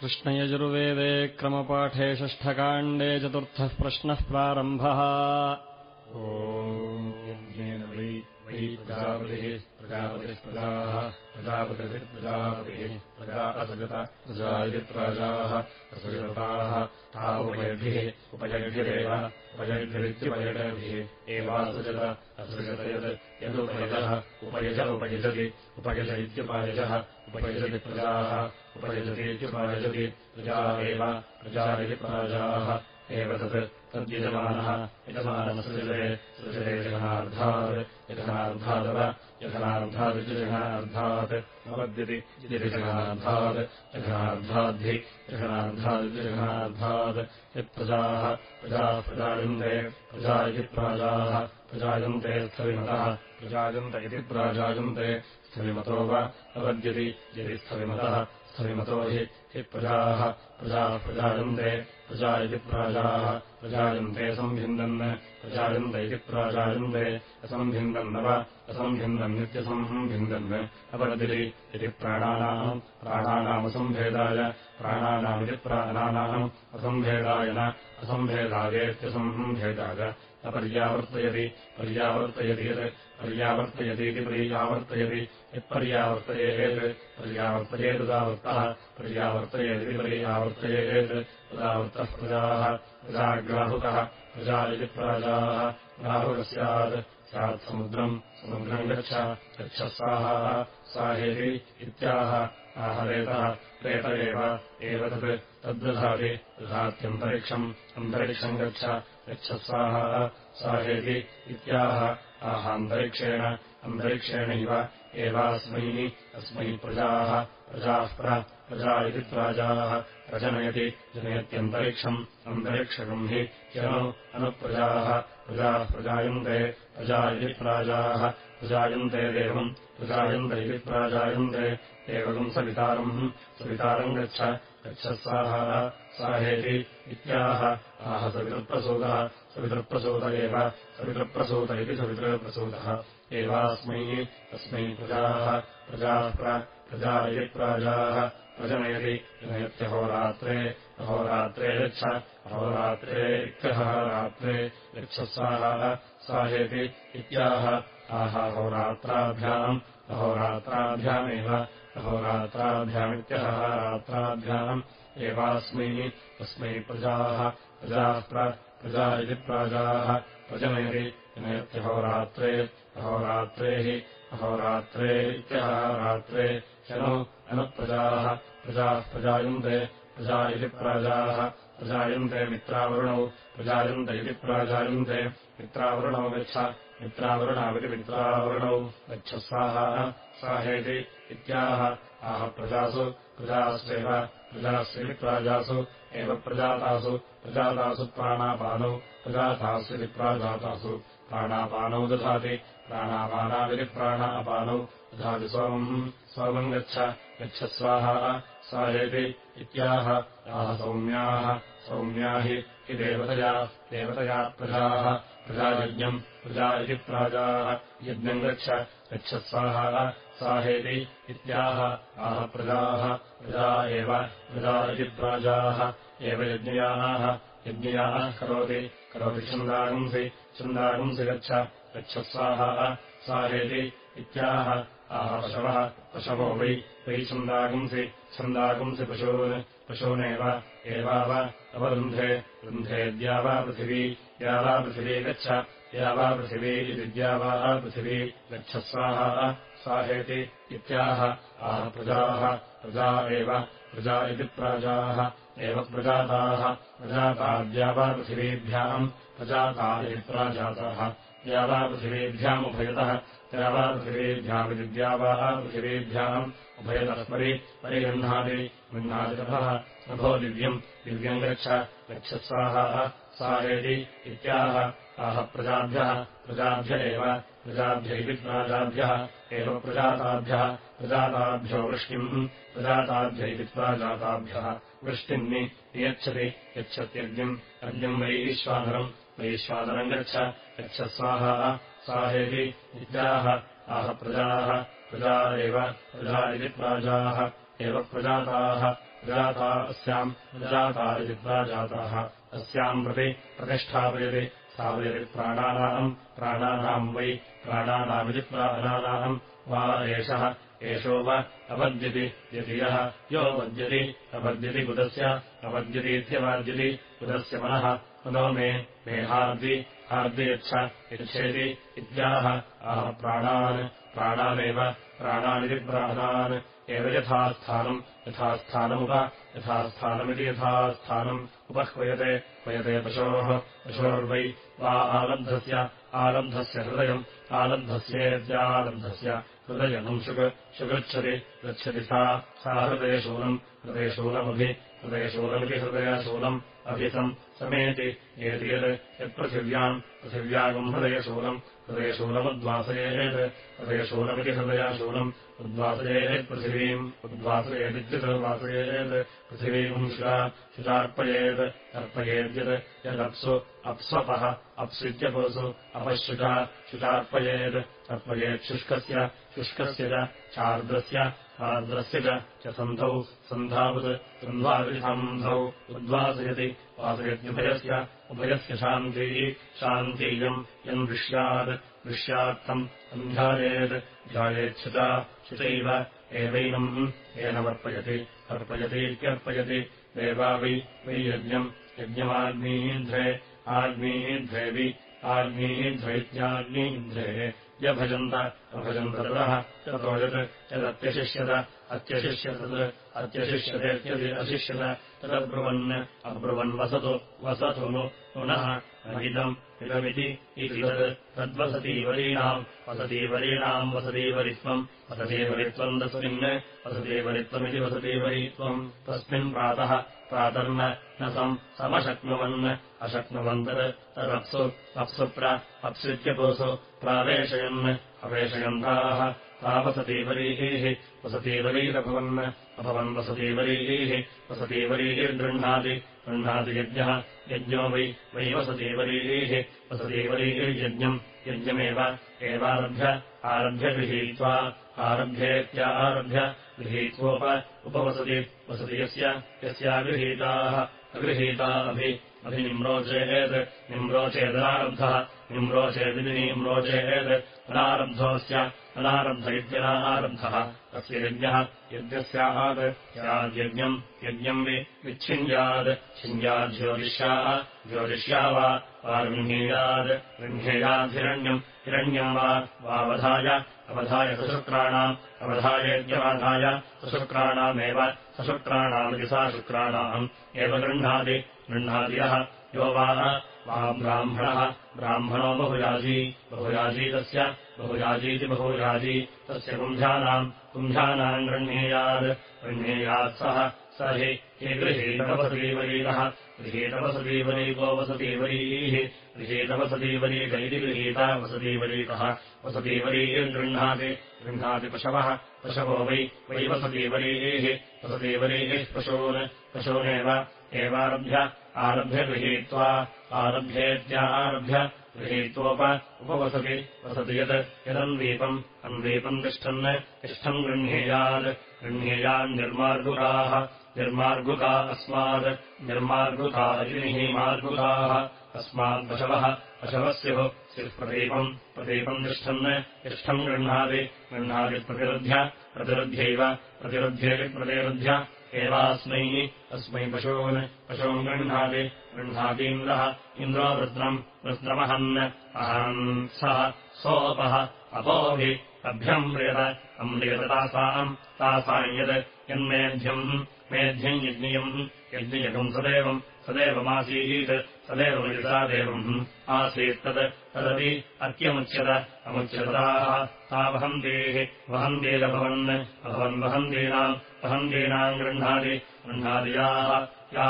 कृष्णयजुर्वेदे क्रमपाठे षष्ठकाण्डे चतुर्थः प्रश्नः प्रारम्भः। प्रजापतिः प्रजापतिः प्रजाः प्रजापतिः प्रजापतिः प्रजा असगत प्रजा असगताः ता उपयद्भिः उपयद्भिरेव उपयद्भिरित्युपयडभिः एवासृजत असृजत यत् यदुपयजः उपयज उपयजति उपयज इत्युपायजः उपयजति प्रजाः उपयजतीत्युपायजति प्रजा एव प्रजा इति प्राजाः। एव तत् तद्यजमानः यजमानमसृजते सृजते जघनार्धात् यघनार्धादव यघनार्धादिजघनार्धात् नवद्यति जघनार्धात् जघनार्धाद्धि जघनार्धादिजघनार्धात् यत्प्रजाः। प्रजाः प्रजायन्ते। प्रजा इति प्राजाः प्रजायन्ते स्थविमतः। प्रजायन्त इति प्राजायन्ते स्थविमतो वा। नवद्यति यदि स्थविमतः स्थविमतो हि हि प्रजाः प्रजाः प्रजायन्ते प्रजा इति प्राजाः प्रजायन्ते असम्भिन्दन् प्रजायन्त इति प्राजायन्ते असम्भिन्दन् नव असम्भिन्दन्नित्यसम्भिन्दन् अपरदिरि इति प्राणानाम् प्राणानामसम्भेदाय प्राणानामिति प्राणानाम् असम्भेदाय न असम्भेदायेत्यसम्भेदाय अपर्यावर्तयति पर्यावर्तयति यत् पर्यावर्तयतीति पर्यावर्तयति यत्पर्यावर्तयेत् पर्यावर्तयेदुदावर्तः पर्यावर्तयेदिति पर्यावर्तयेत् उदावर्तः प्रजाः प्रजाग्राहुकः प्रजा इति प्राजाः ग्राहुकः स्यात् स्यात् समुद्रम् गच्छ गच्छस्साः साहेति इत्याह आहरेतः प्रेत एव तत् तद्दधाति दधात्यन्तरिक्षम् अन्तरिक्षम् गच्छ गच्छस्साः साहेति इत्याह आहान्तरिक्षेण अन्तरिक्षेणैव एवास्मै अस्मै प्रजाः प्रजाः प्रजा इति प्राजाः प्रजनयति जनयत्यन्तरिक्षम् अन्तरिक्षकम् हि ह्यनु अनुप्रजाः प्रजाः प्रजायन्ते प्रजा इति प्राजाः प्रजायन्ते देवम् प्रजायन्त इति प्राजायन्ते देवकम् सवितारम् सवितारम् गच्छ गच्छस्साः साहेति इत्याह। आह सवितृप्रसूतः सवितृप्रसूत एव। सवितृप्रसूत इति सवितृप्रसूतः एवास्मै अस्मै प्रजाः। प्रजाः प्रजा इति प्राजाः। प्रजनयति जनयत्यहोरात्रे अहोरात्रे। गच्छ अहोरात्रे इत्यः रात्रे। गच्छस्साः साहेति इत्याह। आहोरात्राभ्याम् अहोरात्राभ्यामेव अहोरात्राभ्यामित्यः रात्राभ्याम् एवास्मै अस्मै प्रजाः प्रजाः प्रजा इति प्राजाः प्रजनयति जनयत्यहोरात्रे अहोरात्रे अहोरात्रे इत्यः रात्रे शनो अनुप्रजाः प्रजाः प्रजायन्ते प्रजा इति प्राजाः प्रजायन्ते मित्रावरुणौ प्रजायन्त इति प्राजायन्ते मित्रावरुणौ गच्छ मित्रावरुणाविति मित्रावरुणौ गच्छस्साः साहेति इत्याह। आह प्रजासु प्रजास्वेव प्रजास्विति प्राजासु एव प्रजातासु प्रजातासु प्राणापानौ प्रजातास्विति प्राजातासु प्राणापानौ दधाति प्राणापानाविति प्राणापानौ सोमम् सोमम् गच्छ गच्छस्वाहा साहेति इत्याह। याः सौम्याः सौम्या हि हि देवतया देवतया प्रजाः प्रजायज्ञम् प्रजा इति प्राजाः। यज्ञम् गच्छ गच्छस्वाहा साहेति इत्याह आह प्रजाः प्रजा एव प्रजा इति प्राजाः एव यज्ञयाः यज्ञयाः करोति करोति छन्दागुंसि छन्दागुंसि गच्छ गच्छस्वाहा साहेति इत्याह आह पशवः पशवो वै वै छन्दागुंसि छन्दागुंसि पशून् पशूनेव एवाव अवरुन्धे रुन्धे द्यावापृथिवी द्यावापृथिवी गच्छ द्यावापृथिवी इति द्यावापृथिवी गच्छस्वाहा साहेति इत्याह आह प्रजाः प्रजा एव प्रजा इति प्राजाः एव प्रजाताः प्रजाताद्यावापृथिवीभ्याम् प्रजाता इति प्राजाताः। द्यावापृथिवीभ्यामुभयतः द्यावापृथिवीभ्यामिति द्यावापृथिवीभ्याम् उभयतस्परि परिगृह्णाति गृह्णातिरभः नभो दिव्यम् दिव्यम् गच्छ गच्छस्वाहा साहेति इत्याह। आह प्रजाभ्यः प्रजाभ्य एव प्रजाभ्य इति प्राजाभ्यः एव प्रजाताभ्यः प्रजाताभ्यो वृष्टिम् प्रजाताभ्य इति प्राजाताभ्यः। वृष्टिम् नियच्छति यच्छत्यज्ञम् अज्ञम् वैश्वानरम् वैश्वानरम् गच्छ गच्छस्वाहा साहेति इत्याह। आह प्रजाः प्रजा एव प्रजा इति प्राजाः एव प्रजाताः प्रजाता अस्याम् प्रजाता इति प्राजाताः अस्याम् प्रति प्रतिष्ठापयति स्थापयति प्राणानाम् प्राणानाम् वै प्राणानामिति प्राणानाम् वा एषः एषो वा अपद्यति यदि यः यो वद्यति अपद्यति कुतस्य अपद्यतीत्यवाद्यति कुतस्य मनः मनो मे मे हार्दि हार्दि यच्छ यच्छेति इत्याह आह प्राणान् प्राणानेव प्राणानिति प्राणान् एव यथास्थानम् यथास्थानमुप यथास्थानमिति यथास्थानम् उपह्वयते क्वयते पशोः पशोर्वै वा आलब्धस्य आलब्धस्य हृदयम् आलब्धस्येत्यालब्धस्य हृदयम् शुक् शुगच्छति गच्छति सा सा हृदयशूलम् हृदयशूलमभि हृदयशूलमिति हृदयशूलम् अभितम् समेति एति यत् यत्पृथिव्याम् पृथिव्यागम् हृदयशूलम् हृदयशूलमुद्वासयेत् हृदयशूलमिति हृदयशूलम् उद्वासयेत् पृथिवीम् उद्वासयेदित्युद्वासयेत् पृथिवीम् शुरा शुचार्पयेत् अर्पयेद्यत् यदप्सु अप्स्वपः अप्सित्यपुसु अपःशुचा शुचार्पयेत् अर्पयेत् शुष्कस्य शुष्कस्य च चार्द्रस्य आर्द्रस्य च सन्धौ सन्धावत् सन्ध्वाविसन्धौ उद्वासयति वासयत्युभयस्य उभयस्य शान्तिः शान्तियम् यम् दृश्यात् दृश्यात्तम् सन्ध्यायेत् ध्यायेच्छुता शुचैव एवैनम् येनमर्पयति अर्पयतीत्यर्पयति देवा वै वै यज्ञम् यज्ञमाग्नीध्रे आग्नीध्रेवि आग्नीध्वैत्याग्नीध्रेः यभजन्त अभजन्त ततः ततो यत् यदत्यशिष्यत अत्यशिष्यतत् अत्यशिष्यतेत्यदि अशिष्यत तदब्रुवन् अब्रुवन्वसतु वसतु नु पुनः इदम् इदमिति तत् तद्वसतीवरीणाम् वसतीवरीणाम् वसतीवरित्वम् वसतीवरित्वम् तस्मिन् वसतीवरित्वमिति वसतीवरीत्वम् तस्मिन् प्रातः प्रातर्न न सम् समशक्नुवन् अशक्नुवन्तत् तदप्सु अप्सु प्र अप्सृत्यपुसु प्रावेशयन् अवेशयन्ताः तावसतीवरीः वसतीवरीरभवन् अभवन् वसतीवरीः वसतीवरीर्गृह्णाति गृह्णाति यज्ञः यज्ञो वै वै वसतीवरीः वसतीवरीर्यज्ञम् यज्ञमेव एवारभ्य आरभ्य गृहीत्वा आरभ्येत्या आरभ्य गृहीत्वोप उपवसति वसति यस्य यस्यागृहीताः अगृहीता अभि अभिनिम्रोचेत् निम्रोचेदनारब्धः निम्रोचेदिति निम्रोचेत् अनारब्धोऽस्य अनारब्ध इत्यनारब्धः। तस्य यज्ञः यज्ञस्यात् स्याद्यज्ञम् यज्ञम् वि विच्छिन्द्यात् छिन्द्याज्योतिष्याः ज्योतिष्या वा गृह्णेयाद्धिरण्यम् हिरण्यम् वा वावधाय अवधाय सशुक्राणाम् अवधायेत्यवधाय सशुक्राणामेव सशुक्राणामिति सा शुक्राणाम्। एव गृह्णाति गृह्णादियः यो वा ब्राह्मणः। ब्राह्मणो बहुयाजी बहुयाजी तस्य बहुयाजीति बहुयाजी तस्य कुम्भ्यानाम् कुम्भ्यानाम् गृह्णीयात् गृह्णीयात् सः स हि हि गृहीतवसतीवरीकः गृहीतवसतीवरीको वसतीवरीः गृहीतवसतीवरीकैति गृहीता वसतीवरीकः वसतीवरीर्गृह्णाति गृह्णाति पशवः। पशवो वै वै वसतीवरीः वसतीवरीः पशून् पशूनेव एवारभ्य आरभ्य गृहीत्वा आरभ्येत्या आरभ्य गृहीत्वोप उपवसति। वसति यत् यदन्वीपम् अन्वीपम् तिष्ठन् तिष्ठम् गृह्णीयात् गृह्णीयान्निर्मार्गुकाः निर्मार्गुका अस्मात् निर्मार्गुका मार्गुकाः अस्मात्पशवः पशवः स्युः स्युः प्रदीपम् प्रदीपम् तिष्ठन् तिष्ठम् गृह्णाति गृह्णाति प्रतिरुध्य प्रतिरुध्यैव प्रतिरुध्येति प्रतिरुध्य एवास्मै अस्मै पशून् पशून् गृह्णाति गृह्णातीन्द्रः इन्द्रो वृत्रम् वृत्रमहन् अहन् सः सोऽपः अपोभि अभ्यम्रियत अम्रियततासाम् तासाम् यत् यन्मेध्यम् मेध्यम् यज्ञियम् यज्ञयकम् सदैवम् सदैवमासीत् सदैवमिता देवम्। आसीत्तत् तदपि अत्यमुच्यत अमुच्यताः ता वहन्तीः वहन्तीरभवन् अभवन् वहन्तीनाम् वहन्तीनाम् गृह्णाति गृह्णादियाः या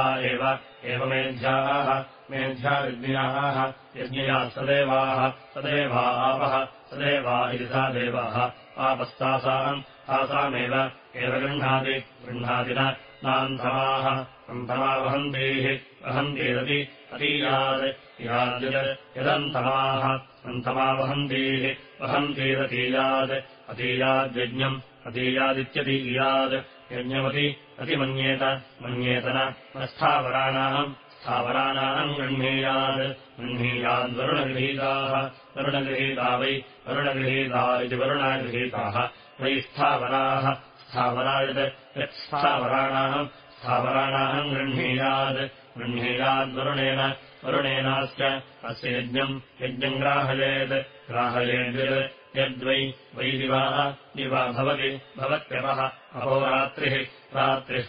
एव मेध्याः मेध्या यज्ञयाः सदेवाः सदेवा आपः इति सा देवाः आपस्तासाम् तासामेव एव गृह्णाति। गृह्णाति नान्धमाः अन्धमा वहन्तीः वहन्तीरपि अतीयात् याद्यत् यदन्तमाः। अन्थमा वहन्तीः वहन्तीरतीयात् अतीयाद्यज्ञम् अतीयादित्यतीयात्। यज्ञमपि अतिमन्येत मन्येत न। स्थावराणाम् स्थावराणाम् गृह्णीयात् गृह्णीयाद्वरुणगृहीताः वरुणगृहीता। वै वरुणगृहीता इति वरुणागृहीताः। वै स्थावराः स्थावरा यत् यत्स्थावराणाम् स्थावराणाम् गृह्णीयात् गृह्णीयाद्वरुणेन वरुणेनास्य अस्य यज्ञम् यज्ञम् ग्राहयेत्। ग्राहयेद् यद्वै वै दिवाः दिवा भवति भवत्यपः अहोरात्रिः रात्रिः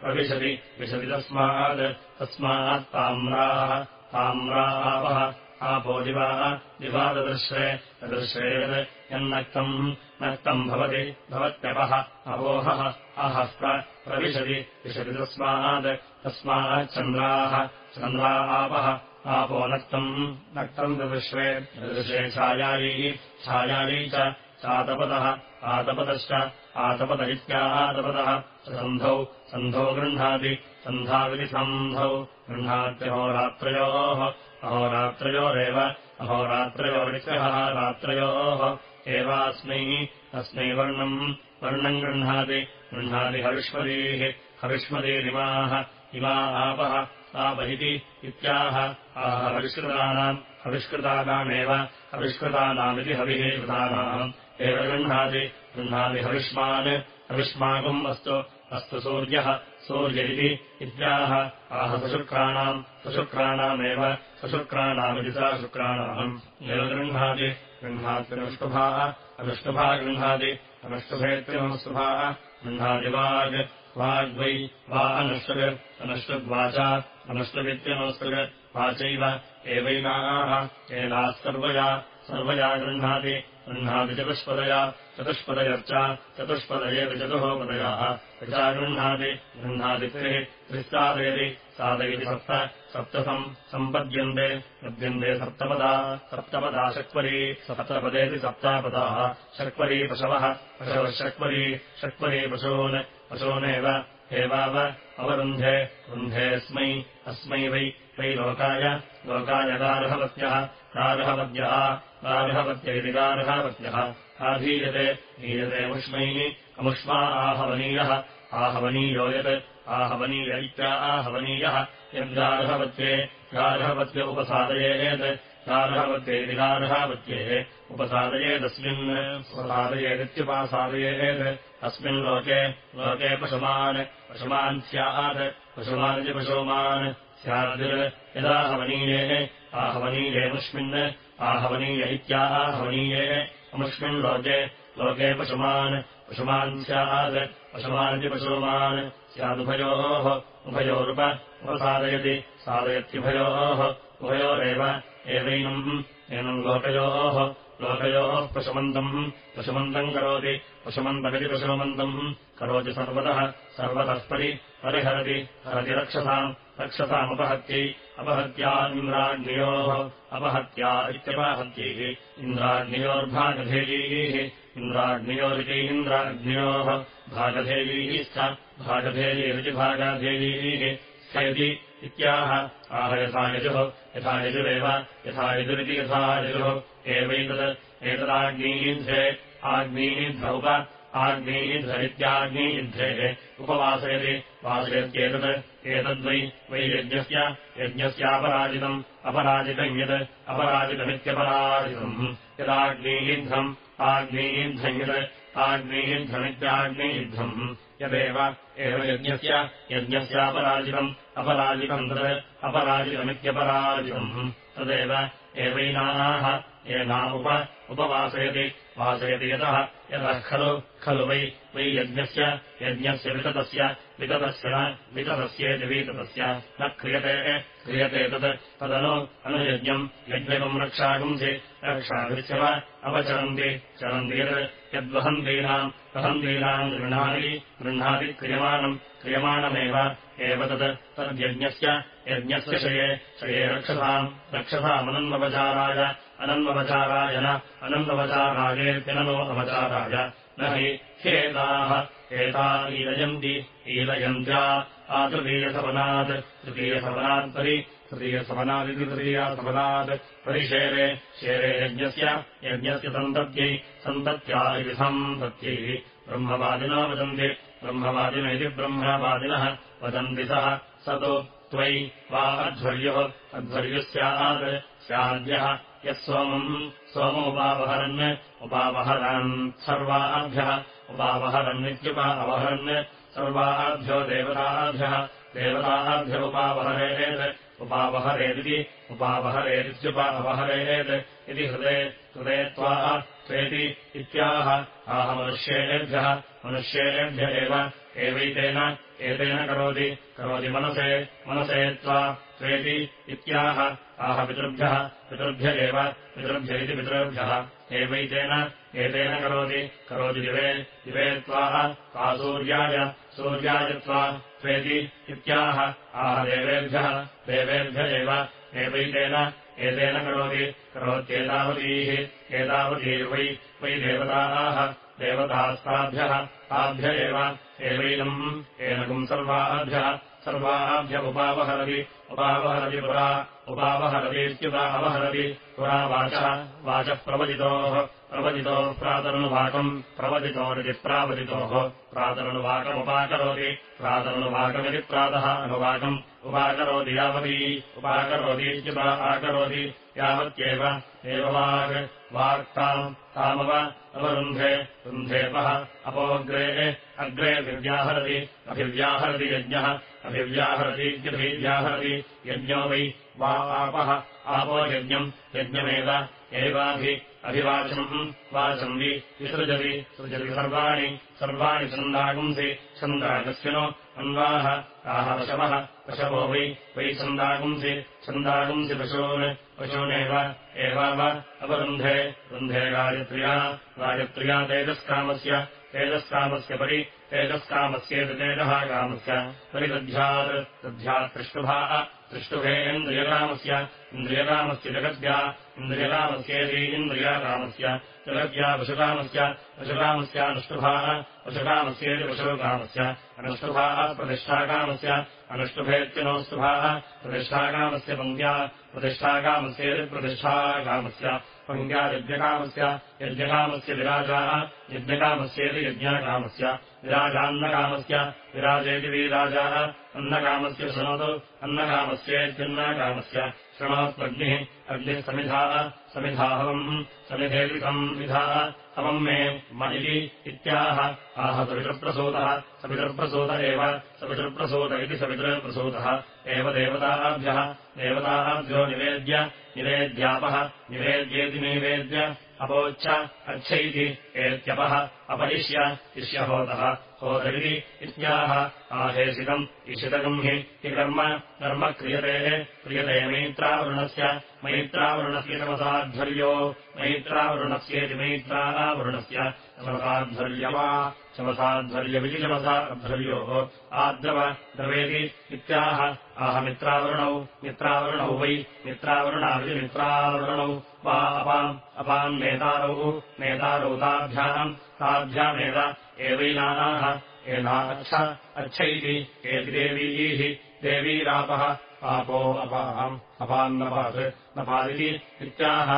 प्रविशति विशति तस्मात् तस्मात् ताम्राः ताम्रापः आपो दिवाः दिवाददृश्रे ददृश्रे यत् यन्नक्तम् नक्तम् भवति भवत्यपः अपोहः अहः प्रविशति विशति तस्मात् तस्माच्चन्द्राः चन्द्रा आपः आपो नक्तम् नक्तम् ददृश्रे ददृश्रे छायाली छायाली च चातपतः आतपतश्च आतपत इत्यातपतः सन्धौ सन्धौ गृह्णाति सन्धाविति सन्धौ गृह्णात्यहोरात्रयोः अहोरात्रयोरेव अहोरात्रयोरित्यः रात्रयोः एवास्मै अस्मै वर्णम् वर्णम् गृह्णाति गृह्णाति हविष्मदीः हविष्मदीरिमाः इमा आपः इति इत्याह। आह हविष्कृतानाम् हविष्कृतानामेव हविष्कृतानामिति हविः कृतानाम्। एव गृह्णाति गृह्णाति हविष्मान्। हविष्माकम् अस्तु अस्तु सूर्यः सूर्य इति इत्याह। आह सशुक्राणाम् सशुक्राणामेव सशुक्राणामिति सा शुक्राणाम् एव गृह्णाति गृह्णात्यनुष्टुभाः अनुष्टुभा गृह्णाति अनुष्टुभेत्यनुष्टुभाः गृह्णाति वाग् वाग्वै वा अनुष्टुग् अनुष्टुग्वाचा अनुष्टुगित्यनुष्टुग् वाचैव एवैनाः एनाः सर्वया सर्वया गृह्णाति गृह्णाति चतुष्पदया चतुष्पदयर्चा चतुष्पदयेति चतुःपदयाः। यथा गृह्णाति गृह्णाति त्रिः साधयति साधयति सप्त सप्तसम् सम्पद्यन्ते पद्यन्ते सप्तपदा सप्तपदा शक्वरी सप्तपदेति सप्तापदाः। शक्वरी पशवः पशवः शक्वरी शक्वरी पशून् पशूनेव एवाव अवरुन्धे रुन्धेऽस्मै अस्मै वै वै लोकाय। लोकाय गार्हवत्यः गार्हवद्यः गार्हवत्य इति गार्हवत्यः। आधीयते धीयते मुष्मैः अमुष्मा आहवनीयः। आहवनीयो यत् आहवनीय इत्या आहवनीयः। यद्गार्हवत्ये गार्हवत्य उपसादयेत् गार्हावत्ये उपसादयेदस्मिन् उपसादयेदित्युपासादयेत् अस्मिन् लोके लोके पशुमान्। पशुमान् स्यात्। पशुमानिति पशुमान्। स्यादिर् यदाहवनीये आहवनीये मुष्मिन्। आहवनीय इत्याहवनीये अमुष्मिन् लोके लोके पशुमान्। पशुमान् स्यात्। पशुमानिति पशुमान्। स्यादुभयोः उभयोरुप उपसादयति। साधयत्युभयोः उभयोरेव एवैनम् एनम् लोकयोः लोकयोः पशुमन्तम् पशुमन्तम् करोति पशुमन्तमिति पशुमन्तम् करोति सर्वतः सर्वतः परि परिहरति हरति रक्षसाम् रक्षसामपहत्यै अपहत्या इन्द्राग्नियोः अपहत्या इत्यपहत्यैः इन्द्राग्नियोर्भागधेयैः इन्द्राग्नियोरिति इन्द्राग्न्योः भागधेयैश्च भागधेयैरिति भागाधेयैः स्थयति इत्याह आह यथा यजुः यथा यजुरेव यथा यजुरिति यथा यजुः। एवैतत् एतदाग्नीयुद्धे आग्नीयुद्धौप आग्नीयुद्धरित्याग्नीयुद्धेः उपवासयति। वासयत्येतत् एतद्वै वै यज्ञस्य यज्ञस्यापराजितम् अपराजितम् यत् अपराजितमित्यपराजितम्। आग्नीयुद्धम् यत् आग्नीयुद्धमित्याग्नीयुद्धम् यदेव एव यज्ञस्य यज्ञस्यापराजितम् अपराजितम् तत् अपराजितमित्यपराजितम्। तदेव एवैनाः येनामुप उपवासयति वासयति यतः यतः खलु खलु वै वै यज्ञस्य यज्ञस्य विततस्य विततस्य न विततस्येति विततस्य। न क्रियते क्रियते तत् तदनु अनुयज्ञम् यज्ञकम् रक्षागुंसि रक्षागृच्छव अपचरन्ति चरन्ति यत् यद्वहन्तीनाम् वहन्तीनाम् गृह्णाति गृह्णाति क्रियमाणम् क्रियमाणमेव एव तत् तद्यज्ञस्य यज्ञस्य शये शये रक्षसाम् रक्षसामनन्वपचाराय अनन्वपचाराय न अनन्वपचारायेत्यननो अपचाराय न हि ह्येताः एता ईलयन्ति ईलयन्त्या आतृतीयसवनात् तृतीयसवनात् परि तृतीयसवनादिति तृतीयासवनात् परिशेरे शेरे यज्ञस्य यज्ञस्य सन्तत्यै सन्तत्या इति सन्तत्यै ब्रह्मवादिना वदन्ति ब्रह्मवादिन इति ब्रह्मवादिनः वदन्ति सः स तु त्वयि वा अध्वर्युः अध्वर्युः स्यात् स्याद्यः यः सोमम् सोमोपावहरन् उपावहरन् सर्वाभ्यः उपावहरन्नित्युपा अवहरन् सर्वाभ्यो देवताभ्यः देवताभ्य उपावहरेत् उपावहरेदिति उपावहरेदित्युपा अपहरेत् इति हृदे हृदे त्वा त्वेति इत्याह। आह मनुष्येभ्य एव। एवैतेन एतेन करोति करोति मनसे मनसे त्वा त्वेति इत्याह। आह पितृभ्यः पितृभ्य एव पितृभ्य इति पितृभ्यः। एवैतेन एतेन करोति करोति दिवे दिवे त्वाः त्वा सूर्याय सूर्याय त्वा त्वेति इत्याह। आह देवेभ्यः देवेभ्य एव। एवैतेन एतेन करोति करोत्येतावतीः। एतावतीर्वै वै देवताः देवतास्ताभ्यः ताभ्य एव। एवैनम् एनकम् सर्वाभ्यः। सर्वाभ्य उपावहरति उपावहरति पुरा उपावहरतीत्युपा अवहरति पुरा वाचः वाचः प्रवदितोः प्रवदितोः प्रातरनुवाकम् प्रवदितोरिति प्रावदितोः। प्रातरनुवाकमुपाकरोति। प्रातरनुवाकमिति प्रातः अनुवाकम् उपाकरोति यावती। उपाकरोतीत्युपा आकरोति। यावत्येव एव वाक् वाक्ताम् तामव अवरुन्धे। रुन्धेपः अपोऽग्रे अग्रे अभिव्याहरति अभिव्याहरति यज्ञः अभिव्याहरतीत्यभिव्याहरति यज्ञो वै वा आपः। आपो यज्ञम्। यज्ञमेव एवाभि अभिवाचम् वाचम् वि विसृजति। सृजति सर्वाणि। सर्वाणि छन्दागुंसि। छन्दागस्विनो अन्वाः आह पशवः पशवो वै। वै छन्दागुंसि। छन्दागुंसि पशून्। पशूनेव। एवाव अवरुन्धे। रुन्धे गायत्र्या गायत्र्या तेजस्कामस्य। तेजस्कामस्य परि। तेजस्कामस्येति तेजः कामस्य। परिदध्यात्। दध्यात् पृष्टुभाः पृष्टुभेन्द्रियकामस्य इन्द्रियकामस्य जगद्या इन्द्रियकामस्येति इन्द्रियाकामस्य जगद्या पशुकामस्य पशुकामस्यानुष्टुभाः पशुकामस्येति पशुकामस्य अनुष्टुभाः प्रतिष्ठाकामस्य अनुष्टुभेत्यनोष्टुभाः प्रतिष्ठाकामस्य पङ्क्त्या प्रतिष्ठाकामस्येति प्रतिष्ठाकामस्य पङ्क्त्या यज्ञकामस्य यज्ञकामस्य विराजाः यज्ञकामस्येति यज्ञाकामस्य। विराजान्नकामस्य विराजेति वीराजाः अन्नकामस्य शृणोतु अन्नकामस्येत्यन्नकामस्य शृणोत्वग्निः अग्निः समिधाः समिधाहवम् समिधेति संविधाः हवम् मे म इति इत्याह। आह सवितृप्रसूतः सवितृप्रसूत एव सवितृप्रसूत इति सवितृप्रसूतः। एव देवताभ्यः देवताभ्यो निवेद्य निवेद्यापः निवेद्येति निवेद्य अपोच्छ अच्छैति एत्यपः अपरिष्य इष्यहोतः होतरिति इत्याह। आहेषितम् इषितकम् हि हि कर्म कर्म क्रियते क्रियते मैत्रावरुणस्य मैत्रावरुणस्य चमसाध्वर्यो मैत्रावरुणस्येति मैत्रावरुणस्य चमसाध्वर्यवा चमसाध्वर्यमिति चमसाध्वर्योः। आद्रव द्रवेति इत्याह। आह मित्रावरुणौ वै मित्रावरुणाविति मित्रावरुणौ। वा अपाम् अपाम् नेतारौ नेतारौ ताभ्याम् ताभ्यामेव एवैनाः एनाच्छ अच्छ इति एति देवीः देवीरापः आपो अपाम् अपान्नपात् नपादिति इत्याह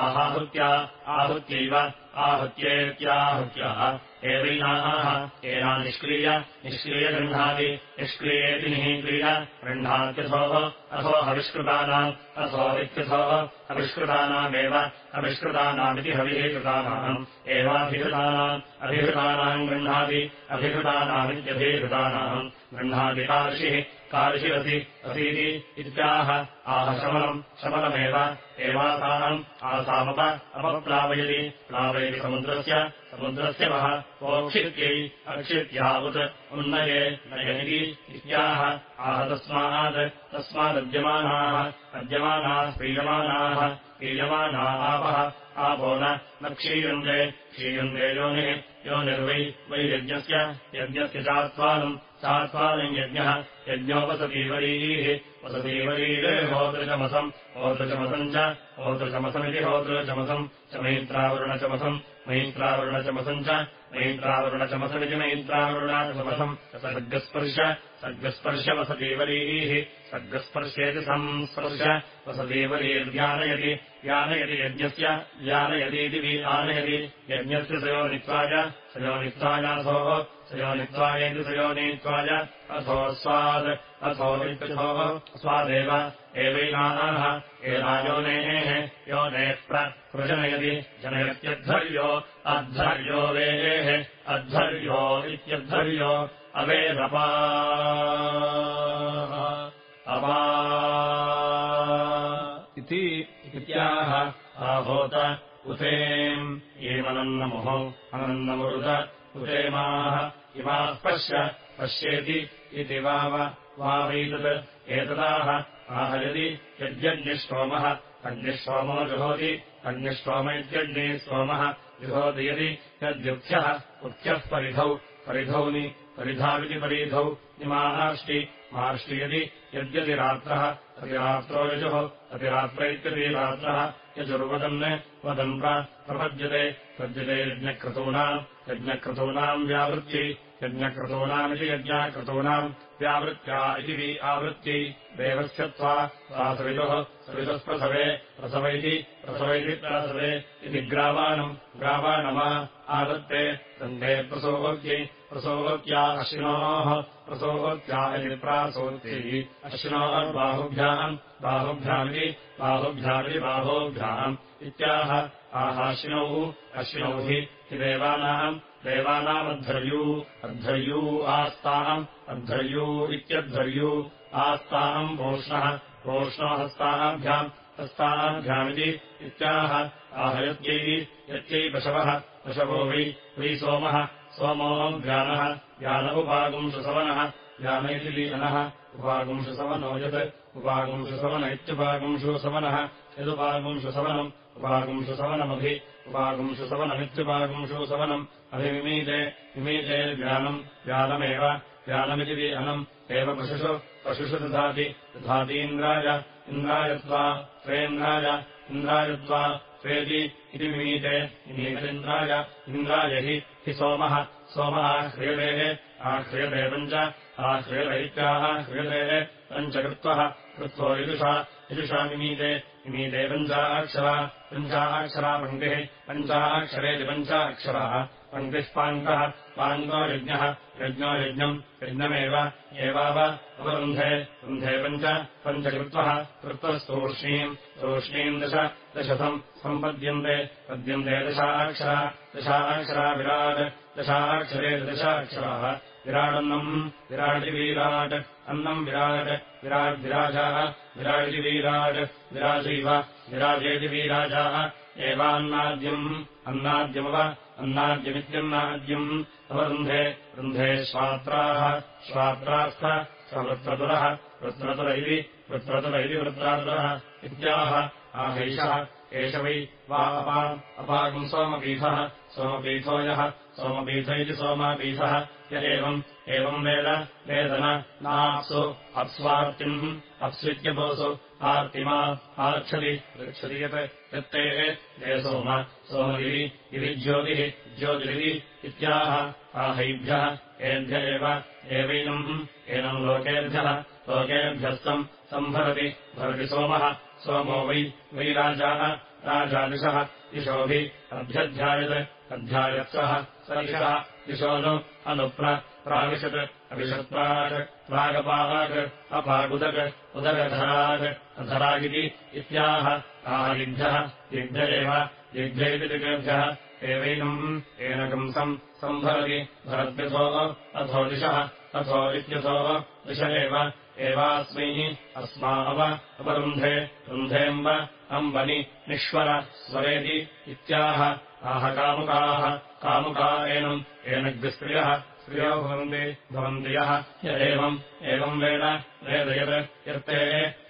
आहाहृत्या आहृत्यैव आहृत्येत्याहृत्याः। एवैनाः। एना निष्क्रिय। निष्क्रियगृह्णाति। निष्क्रियेति निःक्रिय गृह्णात्यथोः। अथो हविष्कृतानाम् अथोरित्यथोः हविष्कृतानामेव अविष्कृतानामिति हविः कृतानाम् एवाभिहृतानाम् अभिहृतानाम् गृह्णाति। अभिहृतानामित्यभिहृतानाम् गृह्णाति कार्षिः कार्षिरसि असीति इत्याह। आह शमलम् शमलमेव। एवासाम् आसामप अपप्लावयति। प्लावयति समुद्रस्य समुद्रस्य वः। ओक्षित्यै अक्षित्यावत् उन्नये नयनिति इत्याह। आह तस्मात् तस्मादद्यमानाः अद्यमानाः। प्रीयमानाः प्रीयमाना आपः आपो न क्षीयन्ते। क्षीयन्ते योनिः योनिर्वै वै यज्ञस्य यज्ञस्य चात्वानम् चात्वानम् यज्ञः यज्ञोपसतीवरीः वसतीवरीहोदृशमसम् होदृशमसम् च होदृशमसमिति होदृशमसम् च मैत्रावरुणचमसम् मैत्रावरुणचमसम् च मैत्रावरुणचमसमिति मैत्रावरुणाचमसम्। सर्गस्पर्श सर्गस्पर्शवसतीवरीः सर्गस्पर्शेति संस्पर्श वसतीवरीर्ज्ञानयति ज्ञानयति यज्ञस्य ज्ञानयतीति आनयति। यज्ञस्य सयोनित्वाय सयोनित्वायासोः सयोनित्वायेति सयोनीत्वाय अथोऽस्वाद् अथो इत्यथोः स्वादेव। एवैनाः एनायोनेः योनेः प्रजनयति। जनयत्यद्धर्यो अद्धर्यो वेः अद्धर्यो इत्यद्धर्यो अवेदपा। अवा इति इत्याह। आभूत उतेम् एमनन्दमुः अनन्दमुरुत उतेमाः इमाः पश्य पश्येति इति वाव वावैतत् एतदाह आहयति यद्यग्निष्टोमः अग्निष्टोमो जुहोति अग्निष्टोम इत्यग्निः सोमः जुहोति यदि यद्युक्त्यः उक्त्यः परिधौ परिधौनि परिधाविति परिधौ इमाहाष्टि मार्ष्टि यदि यद्यति रात्रः अतिरात्रो यजुः अतिरात्र इत्यतिरात्रः यजुर्वदन् वदन् प्रपद्यते पद्यते यज्ञक्रतूनाम् यज्ञक्रतूनाम् व्यावृत्ति यज्ञक्रतूनामिति यज्ञाकृतूनाम् व्यावृत्त्या इति आवृत्ति देवस्य त्वा सा सविदुः सविदुःप्रसवे प्रसव इति प्रसव इति ग्रावाणम् ग्रावाणमा आदत्ते दन्धे प्रसोक्यै प्रसोक्त्या अश्विनोः प्रसोक्त्या इति प्रासोक्ति अश्विनोर्बाहुभ्याम् बाहुभ्यामिति बाहुभ्यामिति बाहोभ्याम् इत्याह आहाश्विनौ अश्विनौ हि देवानाम् देवानामद्धर्यू अद्धर्यू आस्ताम् अद्धर्यू इत्यद्धर्यू आस्ताम् भोष्णः भोष्णो हस्ताभ्याम् हस्ताभ्यामिति इत्याह आहयत्यै यत्यै पशवः पशवो वै वै सोमः सोमो व्यानः उपागुंशुसवनः व्यान इति लीनः उपागुंशुसवनो यत् उपागुंशुसवन इत्युपागुंशुसवनः यदुपागुंशुसवनम् उपागुंशुसवनमभि उपागुंशुसवनमित्युपागुंशुसवनम् अभिमिमीते विमीते व्यानम् व्यानमेव व्यानमिति व्यानम् एव पशुषु पशुषु दधाति दधातीन्द्राय इन्द्रायत्वा त्वेन्द्राय इन्द्रायत्वा त्वेति इति विमीते इमीतेन्द्राय इन्द्राय हि हि सोमः सोमः ह्रियतेः आह्रियते पञ्च आह्रियत इत्याह ह्रियतेः पञ्चकृत्वः कृत्वो यजुषा यजुषा मिमीते इमीते पञ्चाक्षरा पञ्चाक्षरा पङ्क्तिः पञ्चाक्षरेति पञ्चाक्षराः पङ्क्तिः पाङ्कः यज्ञः यज्ञो यज्ञम् यज्ञमेव एवाव उपरुन्धे रुन्धे पञ्च पञ्चकृत्वः कृत्वस्तूष्णीम् तूष्णीम् दश दशथम् सम्पद्यन्ते पद्यन्ते दशाक्षरा दशाक्षरा विराट् दशाक्षरे दशाक्षराः विराडन्नम् विराटिवीराट् अन्नम् विराट् विराड्विराजाः विराजिवीराट् विराजैव विराजेति वीराजाः एवान्नाद्यम् अन्नाद्यमव अन्नाद्यमित्यन्नाद्यम् अवरुन्धे रुन्धे स्वात्राः स्वात्रार्थ सवृत्रतुरः वृत्रतुर इति वृत्रतुर इति वृत्रातुरः इत्याह आहैषः एष वै वा अपाम् अपाकम् सोमपीठः सोमपीठो यः सोमपीठ इति सोमापीठः य एवम् एवम् वेद वेदन नाप्सु अप्स्वार्तिम् अप्स्वित्यपोसु आर्तिमा आर्क्षति पृच्छति यत् यत्ते हे सोम सोमगिरि इति ज्योतिः ज्योतिरिति इत्याह आहैभ्यः एभ्य एव एवैनम् एनम् लोकेभ्यः लोकेभ्यस्तम् सम्भरति भरति सोमः सोमो वै वै राजाः राजादिशः दिशोभिः अभ्यध्यायत् अध्यायत्सः स दिशः दिशो नु अनुप्र प्राविशत् अविशत्वाक् प्रागपाक् अपागुदक् उदगधराक् अधरागिति इत्याह आदिभ्यः दिग्ध एव दिग्धैति दिग्भ्यः एवैनम् एनकंसम् सम्भरति भरद्यथो अथो दिशः अथो इत्यथो दिश एव एवास्मै अस्माव अपरुन्धे रुन्धेऽम्ब अम्बनि निष्वर स्वरेति इत्याह आह कामुकाः कामुका एनम् एनग्स्त्रियः भवन्ति भवन्ति यः। य एवम् वेद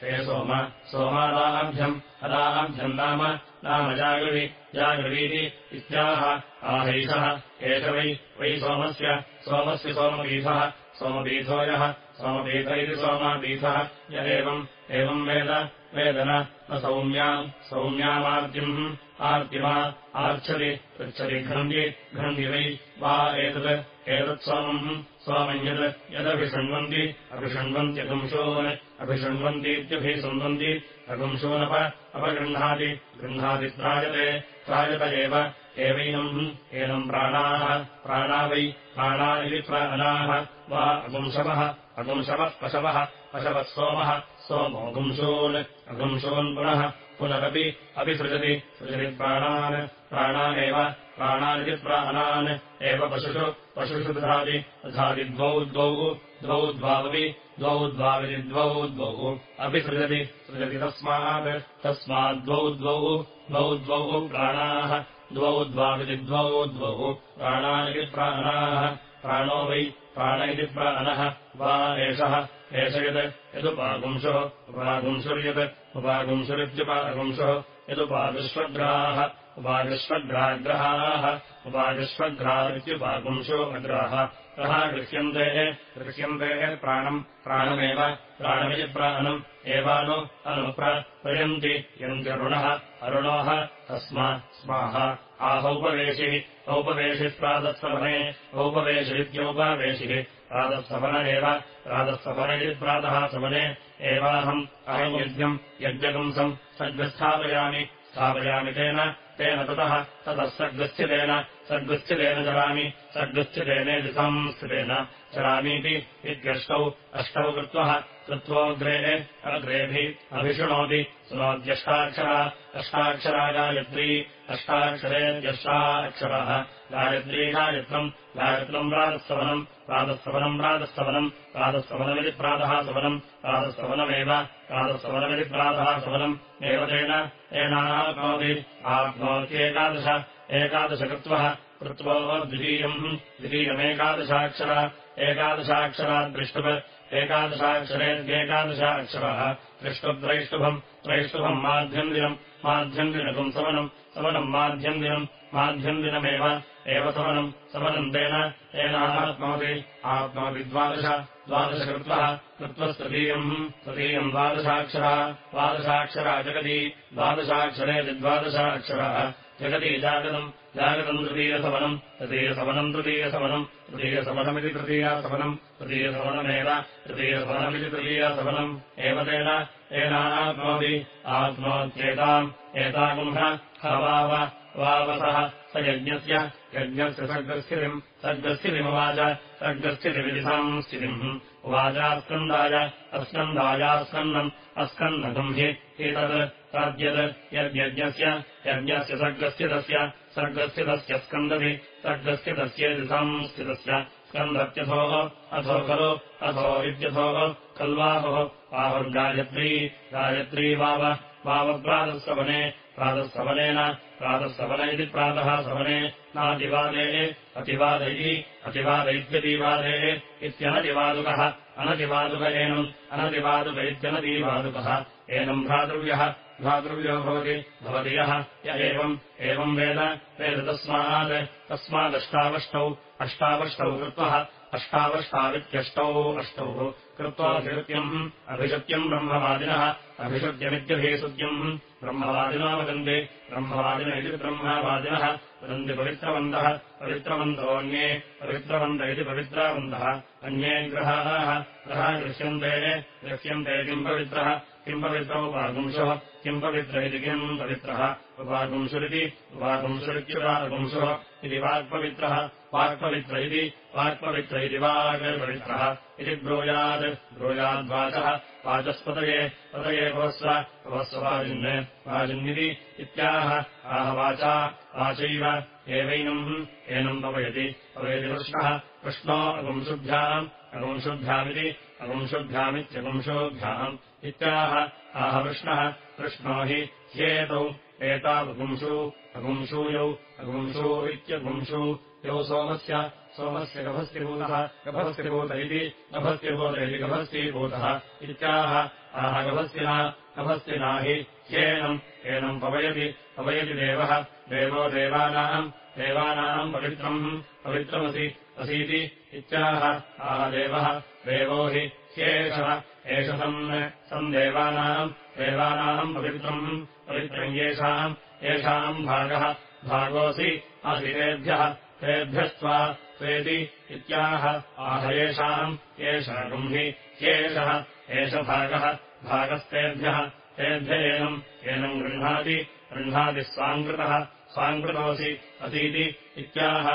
ते सोम सोमादाभ्यम् अदाभ्यम् नाम नाम जागृवि जागृवीति इत्याह। आहैषः एष वै वै सोमस्य सोमस्य सोमपीठः सोमपीठो यः सोमपीठ इति सोमापीठः। य एवम् एवम् वेद वेदन न सौम्याम् सौम्यामार्तिम् आर्तिमा आर्च्छति पृच्छति घ्नन्ति घ्नन्ति वै वा एतत् एतत्सोमम् सोमम् यत् यदभिशृण्वन्ति अभिशृण्वन्त्यगुंशून् अभिशृण्वन्तीत्यभिशृण्वन्ति अगुंशूनप अपगृह्णाति गृह्णाति त्रायते एव एवैनम् एनम् प्राणाः प्राणा वै प्राणा इति प्राणाः वा अगुंशवः अगुंशवः पशवः पशवः सोमः सोमोऽगुंशून् अगुंशून् पुनः पुनरपि अपि सृजति प्राणान् प्राणानेव प्राणानिति प्राणान् एव पशुषु पशुषु दधाति दधाति द्वौ द्वौ द्वौ द्वावपि द्वौ द्वाविति द्वौ द्वौ अपि सृजति सृजति तस्मात् तस्माद्वौ द्वौ द्वौ द्वौ प्राणाः द्वौ द्वाविति द्वौ द्वौ प्राणानिति प्राणाः प्राणो वै प्राण इति प्राणः वा एषः एष यत् यदुपागुंशुः उपागुंशुर्यत् उपागुंशुरित्युपागुंशुः यदुपाविश्वग्राः उपाविश्वग्राग्रहाः उपाविश्वग्रा इत्युपागुंशो अग्राः कः गृह्यन्ते गृह्यन्ते प्राणम् प्राणमेव प्राणमिति प्राणम् एवानु अनुप्रयन्ति यन्त्यरुणः अरुणोः तस्मात् स्माः आहौपवेशिः औपवेशिः प्रातःसवने औपवेशिरित्यौपवेशिः प्रातःसवन एव प्रातःसवन इति प्रातः सवने एवाहम् अहम् यज्ञम् यज्ञपुंसम् सद्गस्थापयामि स्थापयामि तेन तेन ततः ततः सर्गस्थितेन सर्गस्थितेन चरामि सर्गस्थितेनेति संस्थितेन चरामीति इत्यष्टौ अष्टौ कृत्वः कृत्वोऽग्रेः अग्रेभिः अभिशृणोति। शृणोत्यष्टाक्षरा अष्टाक्षरा गायत्री अष्टाक्षरेत्यष्टा अक्षरः गायत्री गायत्रम् प्रातःसवनम् प्रातःसवनम् प्रातःसवनम् प्रातःसवनमिति प्रातः सवनम् प्रातःसवनमेव प्रातःसवनमिति प्रातः सवनम् एव तेन एनाप्नोति आप्नोत्येकादश एकादशकृत्वः कृत्वो द्वितीयम् द्वितीयमेकादशाक्षरा एकादशाक्षराद्द्रष्टुप् एकादशाक्षरेत्येकादशाक्षरः दृष्टुद्रैष्टुभम् त्रैष्टुभम् माध्यन्दिनम् माध्यन्दिनकम् सवनम् सवनम् माध्यन्दिनम् माध्यन्दिनमेव एव सवनम् सवनम् तेन तेनाप्नोति आप्नोति द्वादश द्वादशकृत्वः कृत्वस्तृतीयम् तृतीयम् द्वादशाक्षरः द्वादशाक्षरा जगति द्वादशाक्षरः जगति जागतम् जागतम् तृतीयसवनम् तृतीयसवनम् तृतीयसवनम् तृतीयसवनमिति तृतीयासवनम् तृतीयसवनमेव तृतीयसवनमिति तृतीयासवनम् एव तेन तेनाप्नोति आप्नोत्येताम् एतागुम्ह हवाव वावसः स यज्ञस्य यज्ञस्य सर्गस्थितिम् सर्गस्थितिमुवाच सर्गस्थितिमिति संस्थितिम् उवाचास्कन्दाय अस्कन्दायास्कन्नम् अस्कन्नकम् हि एतत् तद्यत् यद्यज्ञस्य यज्ञस्य सर्गस्थितस्य सर्गस्थितस्य सर्गस्थितस्येति संस्थितस्य स्कन्दत्यथोः अथो खलु अथो इत्यथोः खल्वाहुः आहुर्गायत्री गायत्री वाव प्रातःसवनेन प्रातःसवन इति प्रातः सवने नातिवादेः अतिवादैः अतिवादैत्यतिवादेः इत्यनतिवादुकः अनतिवादुक एनम् अनतिवादुक इत्यनतिवादुकः एनम् भ्रातृव्यः भ्रातृव्यो भवति भवति यः य एवम् एवम् वेद वेद तस्मात् तस्मादष्टावष्टौ अष्टावष्टौ कृत्वः अष्टावष्टावित्यष्टौ अष्टौ कृत्वाभिषत्यम् अभिषत्यम् ब्रह्मवादिनः अभिषत्यमित्यभिसुत्यम् ब्रह्मवादिनो वदन्ति ब्रह्मवादिन इति ब्रह्मवादिनः वदन्ति पवित्रवन्तः पवित्रवन्तोऽन्ये पवित्रवन्त इति पवित्रावन्तः। अन्ये ग्रहाः दृश्यन्ते दृश्यन्ते किम् पवित्रः किम् पवित्रौ उपागुंशुः किम् पवित्र इति किम् पवित्रः उपागुंशुरिति उपागुंशुरित्युपागुंशुः इति वाक्पवित्रः वाक्पवित्र इति वाक्पवित्र इति वाक्पवित्रः इति ब्रूयात् ब्रूयाद्वाचः वाचस्पतये पतये भवस्व भवस्व वाजिन् वाजिन्निति इत्याह आह वाचा वाचैव एवैनम् एनम् पवयति पवयति कृष्णः कृष्णो अगुंशुभ्याम् अगुंशुभ्यामिति अगुंशुभ्यामित्यगुंशोभ्याम् इत्याह आह कृष्णः कृष्णो हि ह्येतौ एतावगुंशु अगुंशूयौ अगुंशू इत्यगुंशू यौ सोमस्य सोमस्य गभस्तिभूतः गभस्तिभूत इति गभस्तिभूत इति गभस्तीभूतः इत्याह आह गभस्तिना गभस्तिना हि ह्येनम् एनम् पवयति पवयति देवः देवो देवानाम् देवानाम् पवित्रम् पवित्रमसि असीति इत्याह आह देवः देवो हि ह्येषः एष सन् सन् देवानाम् देवानाम् पवित्रम् पवित्रम् येषाम् येषाम् भागः भागोऽसि असितेभ्यः तेभ्यस्त्वा त्वेति इत्याह आह येषाम् एषा गुंहि ह्येषः एष भागः भागस्तेभ्यः तेभ्य एनम् एनम् गृह्णाति गृह्णाति स्वाङ्कृतः स्वाङ्कृतोऽसि असीति इत्याह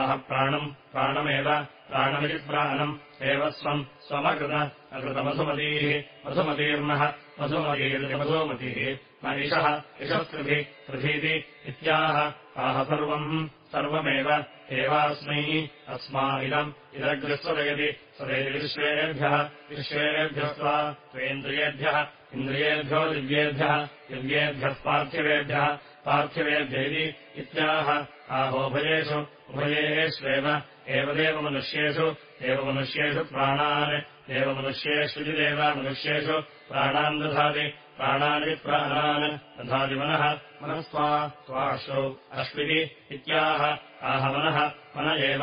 आह प्राणम् प्राणमेव प्राणमिति प्राणम् एव स्वम् स्वमकृत अकृतमधुमतीः मधुमतीर्णः मधुमतीरिति मधुमतिः न इषः इषत्कृधि कृधीति इत्याह। आह सर्वम् सर्वमेव एवास्मै अस्मा इदम् इदग्रस्वदयति सदयति विश्वेभ्यः विश्वेभ्यः स्वा त्वेन्द्रियेभ्यः इन्द्रियेभ्यो दिव्येभ्यः दिव्येभ्यः पार्थिवेभ्यः इति इत्याह। आहोभयेषु उभयेष्वेव एव देवमनुष्येषु देवमनुष्येषु प्राणान् देवमनुष्येष्विति देव मनुष्येषु प्राणान् दधाति प्राणान् दधाति मनः मनस्त्वा स्वाश्रौ अश्विति इत्याह आह मनः मन एव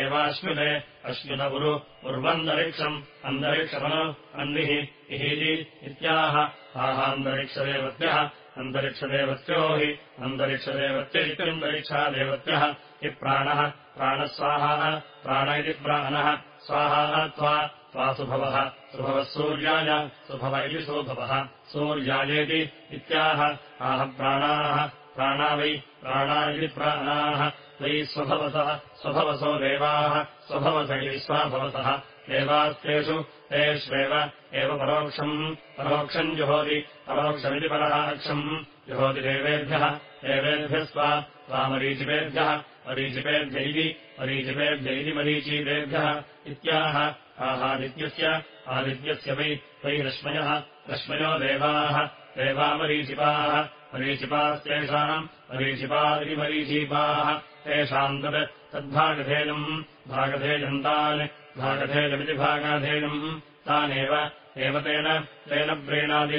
एवाश्विते अश्वित उरु उर्वन्तरिक्षम् अन्तरिक्षमनु अन्विः इहीति इत्याह आहान्तरिक्षदेवत्यः अन्तरिक्षदेवत्यो हि अन्तरिक्षदेवत्य इत्यन्तरिक्षादेवत्यः हि प्राणः प्राणस्वाहाः प्राण इति प्राणः स्वाहा त्वा त्वासुभवः सुभवः। सूर्याय सुभव इति सुभवः। सूर्यायेति इत्याह। आह प्राणाः। प्राणा वै प्राणा इति प्राणाः। वै स्वभवतः। स्वभवसो देवाः। स्वभवत इति स्वाभवतः। देवास्तेषु तेष्वेव एव परोक्षम्। परोक्षम् जुहोति। परोक्षमिति पराक्षम्। जुहोति देवेभ्यः। देवेभ्यः स्वा। त्वामरीचिपेभ्यः मरीचिपेभ्य। इति मरीचिपेभ्य इति मरीचीपेभ्यः इत्याह आहादित्यस्य आदित्यस्य वै वै रश्मयः रश्मयो देवाः देवामरीचिपाः मरीचिपास्तेषाम् मरीचिपादिति मरीचीपाः तेषाम् तत् तद्भागधेयम् भागधेयम् तान् भागधेयमिति भागाधेयम्। तानेव एव तेन तेन प्रीणादि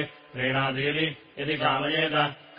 यदि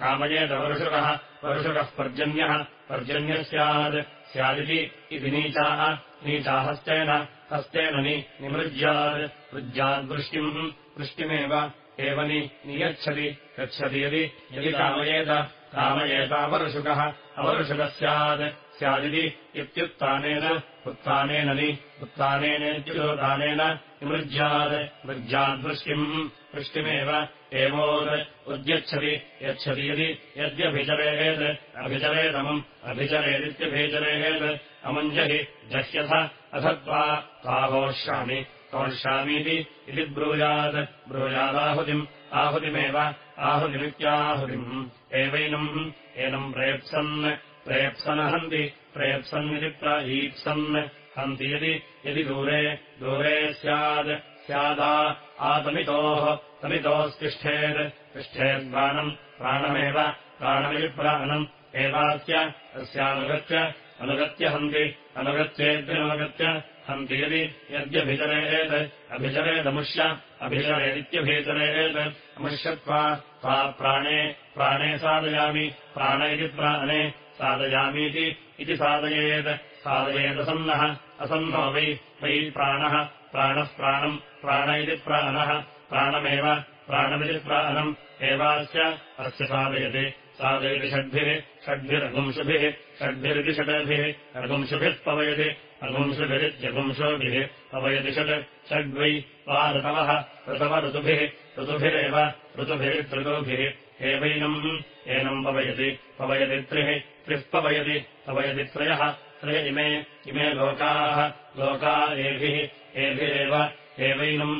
कामयेत वर्षुकः वर्षुकः पर्जन्यः पर्जन्यः स्यात् स्यादिति इति नीचाः नीचाहस्तेन हस्तेन निमृज्यात्। वृज्याद्वृष्टिम् वृष्टिमेव एव नियच्छति। गच्छति यदि यदि कामयेत कामयेतावर्षुकः अवर्षुकः स्यात्। स्यादिति इत्युत्थानेन उत्थानेन नि उत्थानेनेत्युत्थानेन निमृज्यात्। वृज्याद्वृष्टिम् वृष्टिमेव एवोत् उद्यच्छति यच्छति यदि यद्यभिचरेत् अभिचरेदमम् अभिचरेदित्यभिचरेत् अमुञ्जहि जह्यथ अथ त्वा त्वाहोष्यामि होष्यामीति इति ब्रूयात् ब्रूयादाहुतिम् आहुतिमेव आहुतिमित्याहुतिम्। एवैनम् एनम् प्रेप्सन् प्रेप्सन हन्ति प्रेप्सन्निति प्रईप्सन् हन्ति यदि यदि दूरे दूरे स्यात् स्यादा आतमितोः तमितोस्तिष्ठेत्। तिष्ठेद्बाणम् प्राणमेव प्राणमिति प्राणम् एवास्य अस्यानुगत्य अनुगत्य हन्ति अनुगत्येत्यनुगत्य हन्ति यदि यद्यभिचरेत् अभिचरेदमुष्य अभिचरेदित्यभिचरेत्। अमुष्यत्वा त्वा प्राणे प्राणे साधयामि प्राण इति प्राणे साधयामीति इति साधयेत्। साधयेदसन्नः असन्नो वै वै प्राणः प्राणः प्राणम् प्राण इति प्राणः प्राणमेव प्राणमिति प्राणम् एवास्य अस्य साधयति। साधयति षड्भिः षड्भिरघुंशुभिः षड्भिरिति षड्भिः रघुंशुभिः पवयति। रघुंशुभिरित्यघुंशोभिः पवयति षड् षड्वै वा ऋतवः ऋतव ऋतुभिः ऋतुभिरेव ऋतुभिरितृतुभिः एवैनम् एनम् पवयति। पवयति त्रिः त्रिः पवयति। पवयति त्रयः त्रय इमे इमे लोकाः लोका एभिः एभिरेव एवैनम्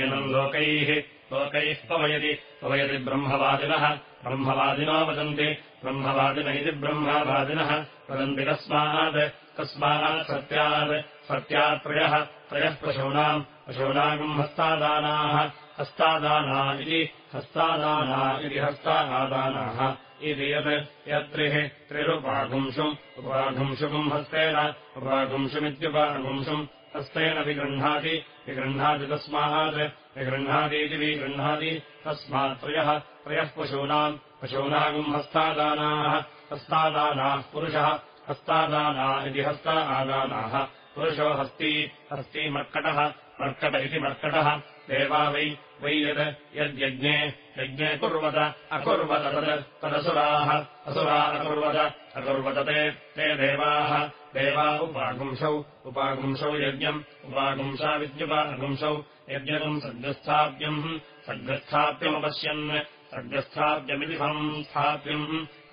एनम् लोकैः लोकैः पवयति पवयति ब्रह्मवादिनः ब्रह्मवादिनो वदन्ति ब्रह्मवादिन इति ब्रह्मवादिनः वदन्ति कस्मात् कस्मात् सत्यात् सत्यात् त्रयः पशूनाम् पशूनागम् हस्तादानाः हस्तादाना इति हस्तादाना इति हस्तादानाः इति यत् यत्रिः त्रिरुपाघुंशुम् उपाघुंशुकम् हस्तेन उपाघुंशुमित्युपाघुंशुम् हस्तेन विगृह्णाति विगृह्णाति तस्मात् विगृह्णातीति विगृह्णाति तस्मात् त्रयः त्रयः पशूनाम्। पशूनागम् हस्तादानाः हस्तादानाः पुरुषः हस्तादाना इति हस्ता आदानाः पुरुषो हस्ती हस्ती मर्कटः मर्कट इति मर्कटः देवा वै वै यत् यद्यज्ञे यज्ञे कुर्वत अकुर्वत तत् तदसुराः असुरा अकुर्वत अकुर्वत ते ते देवाः देवा उपागुंसौ उपागुंसौ यज्ञम् उपागुंसा विद्युपागुंसौ यज्ञकम् सर्गस्थाप्यम् सर्गस्थाप्यमपश्यन् सर्गस्थाप्यमिति संस्थाप्यम्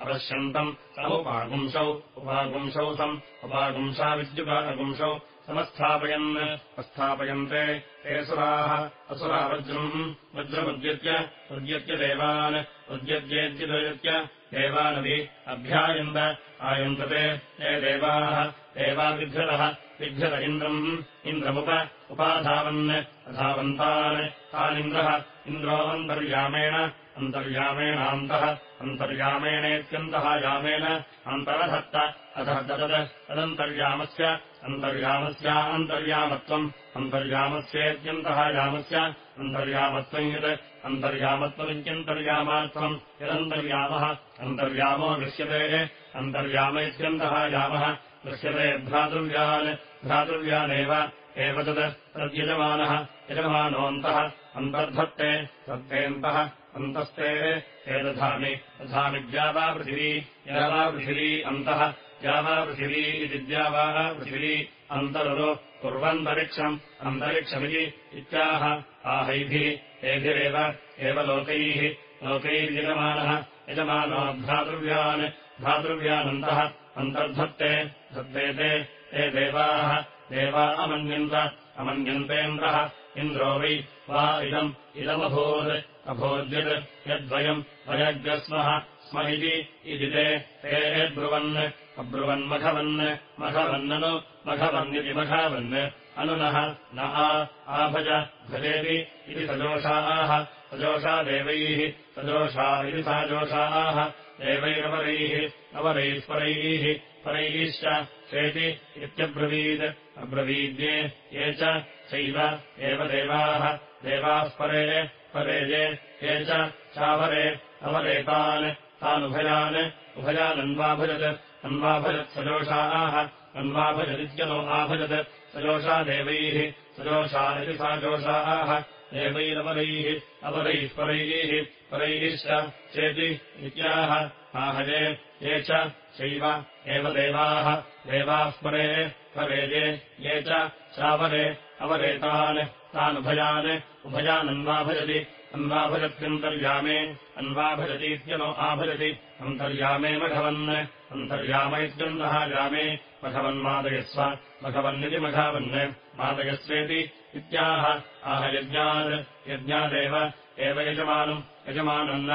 अपश्यन्तम् समुपागुंसौ उपागुंसौ सम् उपागुंसाविद्युपागुंसौ समस्थापयन्। अस्थापयन्ते ते सुराः असुरा। वज्रम् वज्रमुद्यत्य उद्यत्य देवान्। उद्यत्येद्युदयत्य देवानभि अभ्यायन्त। आयन्तते ते देवाः। देवाबिभ्यतः बिभ्यत इन्द्रम्। इन्द्रमुप उपाधावन्। अधावन्तान्। तानिन्द्रः। इन्द्रोऽन्तर्यामेण अन्तर्यामेणान्तः अन्तर्यामेणेत्यन्तः यामेन अन्तरधत्त अधर्दतत् तदन्तर्यामस्य अन्तर्यामस्यान्तर्यामत्वम् अन्तर्यामस्येत्यन्तः यामस्य अन्तर्यामत्वम् यत् अन्तर्यामत्वमित्यन्तर्यामात्वम् यदन्तर्यामः अन्तर्यामो दृश्यते अन्तर्याम इत्यन्तः यामः दृश्यते भ्रातृव्यान् भ्रातृव्यानेव एव तत् तद्यजमानः यजमानोऽन्तः अन्तर्धत्ते तत्तेऽन्तः अन्तस्ते ते दधामि दधामि द्यावापृथिवी यावापृथिवी अन्तः द्यावापृथिवी इति द्यावाः पृथिवी अन्तरु कुर्वन्तरिक्षम् अन्तरिक्षमिति इत्याह आहैभिः एभिरेव एव लोकैः लोकैर्यजमानः यजमानो भ्रातृव्यान् भ्रातृव्यानन्तः अन्तर्धत्ते धत्ते ते ते देवाः देवा अमन्यन्त अमन्यन्तेन्द्रः इन्द्रो वै वा इदम् इदमभूत् अभोद्यत् यद्वयम् वयग्रस्मः स्म इति ते ते यद्ब्रुवन् अब्रुवन्मघवन् मघवन्ननु मघवन्निति मघावन् अनुनः न आभज भजेति इति सजोषाः। सजोषा देवैः सजोषा इति सा जोषाः देवैरवरैः अवरैः परैः परैश्च चेति इत्यब्रवीत्। अब्रवीद्ये ये च चैव एव देवाः देवाः परे परे ये च चावरे अवरेतान् तानुभयान् उभयानन्वाभजत् अन्वाभजत् सजोषाः अन्वाभजदित्यनो आभजत् सजोषा देवैः सजोषा इति सा जोषाः देवैरवरैः अवरैः परैः परैश्च चेति इत्याह आहजे ये च चैव एव देवाः देवाः परे परे ये ये च चावरे अवरेतान् तानुभयान् उभयानन्वाभजति अन्वाभजत्यन्तर्यामे अन्वाभजतीत्यनो आभजति। अन्तर्यामे मघवन् अन्तर्याम इत्यन्तः यामे। मघवन्मादयस्व मघवन्निति मघावन् मादयस्वेति इत्याह। आह यज्ञात् यज्ञादेव एव यजमानम् यजमानम्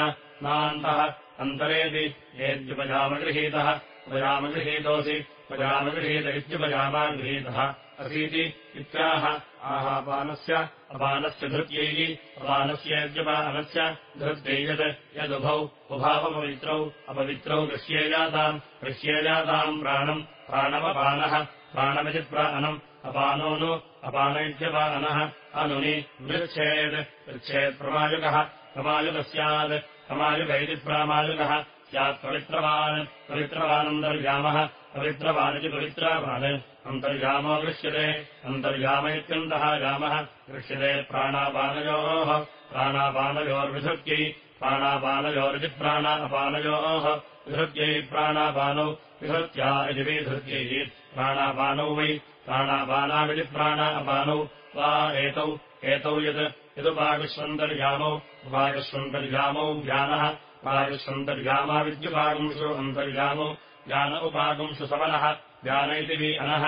नान्तः अन्तरेति। येद्युपजामगृहीतः उपजामगृहीतोऽसि। उपजामगृहीत इत्युपजामागृहीतः। असीति इत्याह आहापानस्य अपानस्य धृत्यैः अपानस्येद्युपानस्य धृत्यै यत् यदुभौ उभावपवित्रौ अपवित्रौ गृह्येजाताम् गृह्येजाताम् प्राणम् प्राणमपानः प्राणमिति प्राणम् अपानो नु अपान इत्यपानः अनुनि मृच्छेत् पृच्छेत्प्रमायुकः प्रमायुकः स्यात् प्रमायुक इति प्रामायुकः स्यात् पवित्रवान् पवित्रवानन्तर्यामः पवित्रवानिति पवित्रावान् अन्तर्यामो दृश्यते अन्तर्याम इत्यन्तः यामः दृश्यते प्राणापानयोः प्राणापानयोर्विधृत्यै प्राणापानयोरिति प्राणापानयोः विधृत्यै प्राणापानौ विहृत्या इति विधृत्यै। प्राणापानौ वै प्राणापानाविति प्राणापानौ वा एतौ एतौ यत् यदुपायुष्वन्तर्यामौ उपायुष्वन्तर्यामौ ज्ञानः पायुष्वन्तर्यामाविद्युपागुंसु अन्तर्यामौ ज्ञान उपागुंसु सवनः ज्ञान इति वि अनः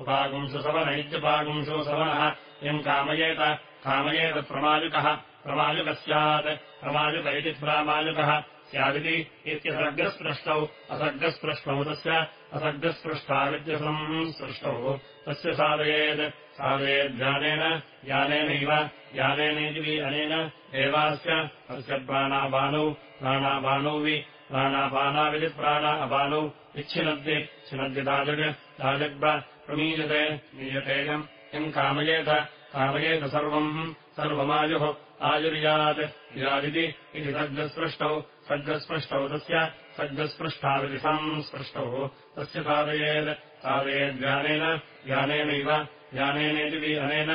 उपागुंसु सवन इत्युपागुंसु सवनः यम् कामयेत कामयेत प्रमायुकः प्रमायुकः स्यात् प्रमायुक इति प्रामायुकः स्यादिति इत्यसर्गस्पृष्टौ असर्गस्पृष्टौ तस्य असर्गस्पृष्टाविद्यसम् सृष्टौ तस्य साधयेत् साधयेद्ज्ञानेन ज्ञानेनैव ज्ञानेनेति अनेन एवास्य अस्य प्राणापानौ प्राणापानौ वि प्राणापानाविति प्राणा अपानौ विच्छिनद्ति छिनद्य ताजग् ताजग् प्रमीयते मीयतेयम् यम् कामयेत कामयेत सर्वम् सर्वमायुः आयुर्यात् यादिति इति सर्गस्पृष्टौ सर्गस्पृष्टौ तस्य सर्गस्पृष्टाविति संस्पृष्टौ तस्य साधयेत् साधयेद्ज्ञानेन ज्ञानेनैव ज्ञानेनेति वि अनेन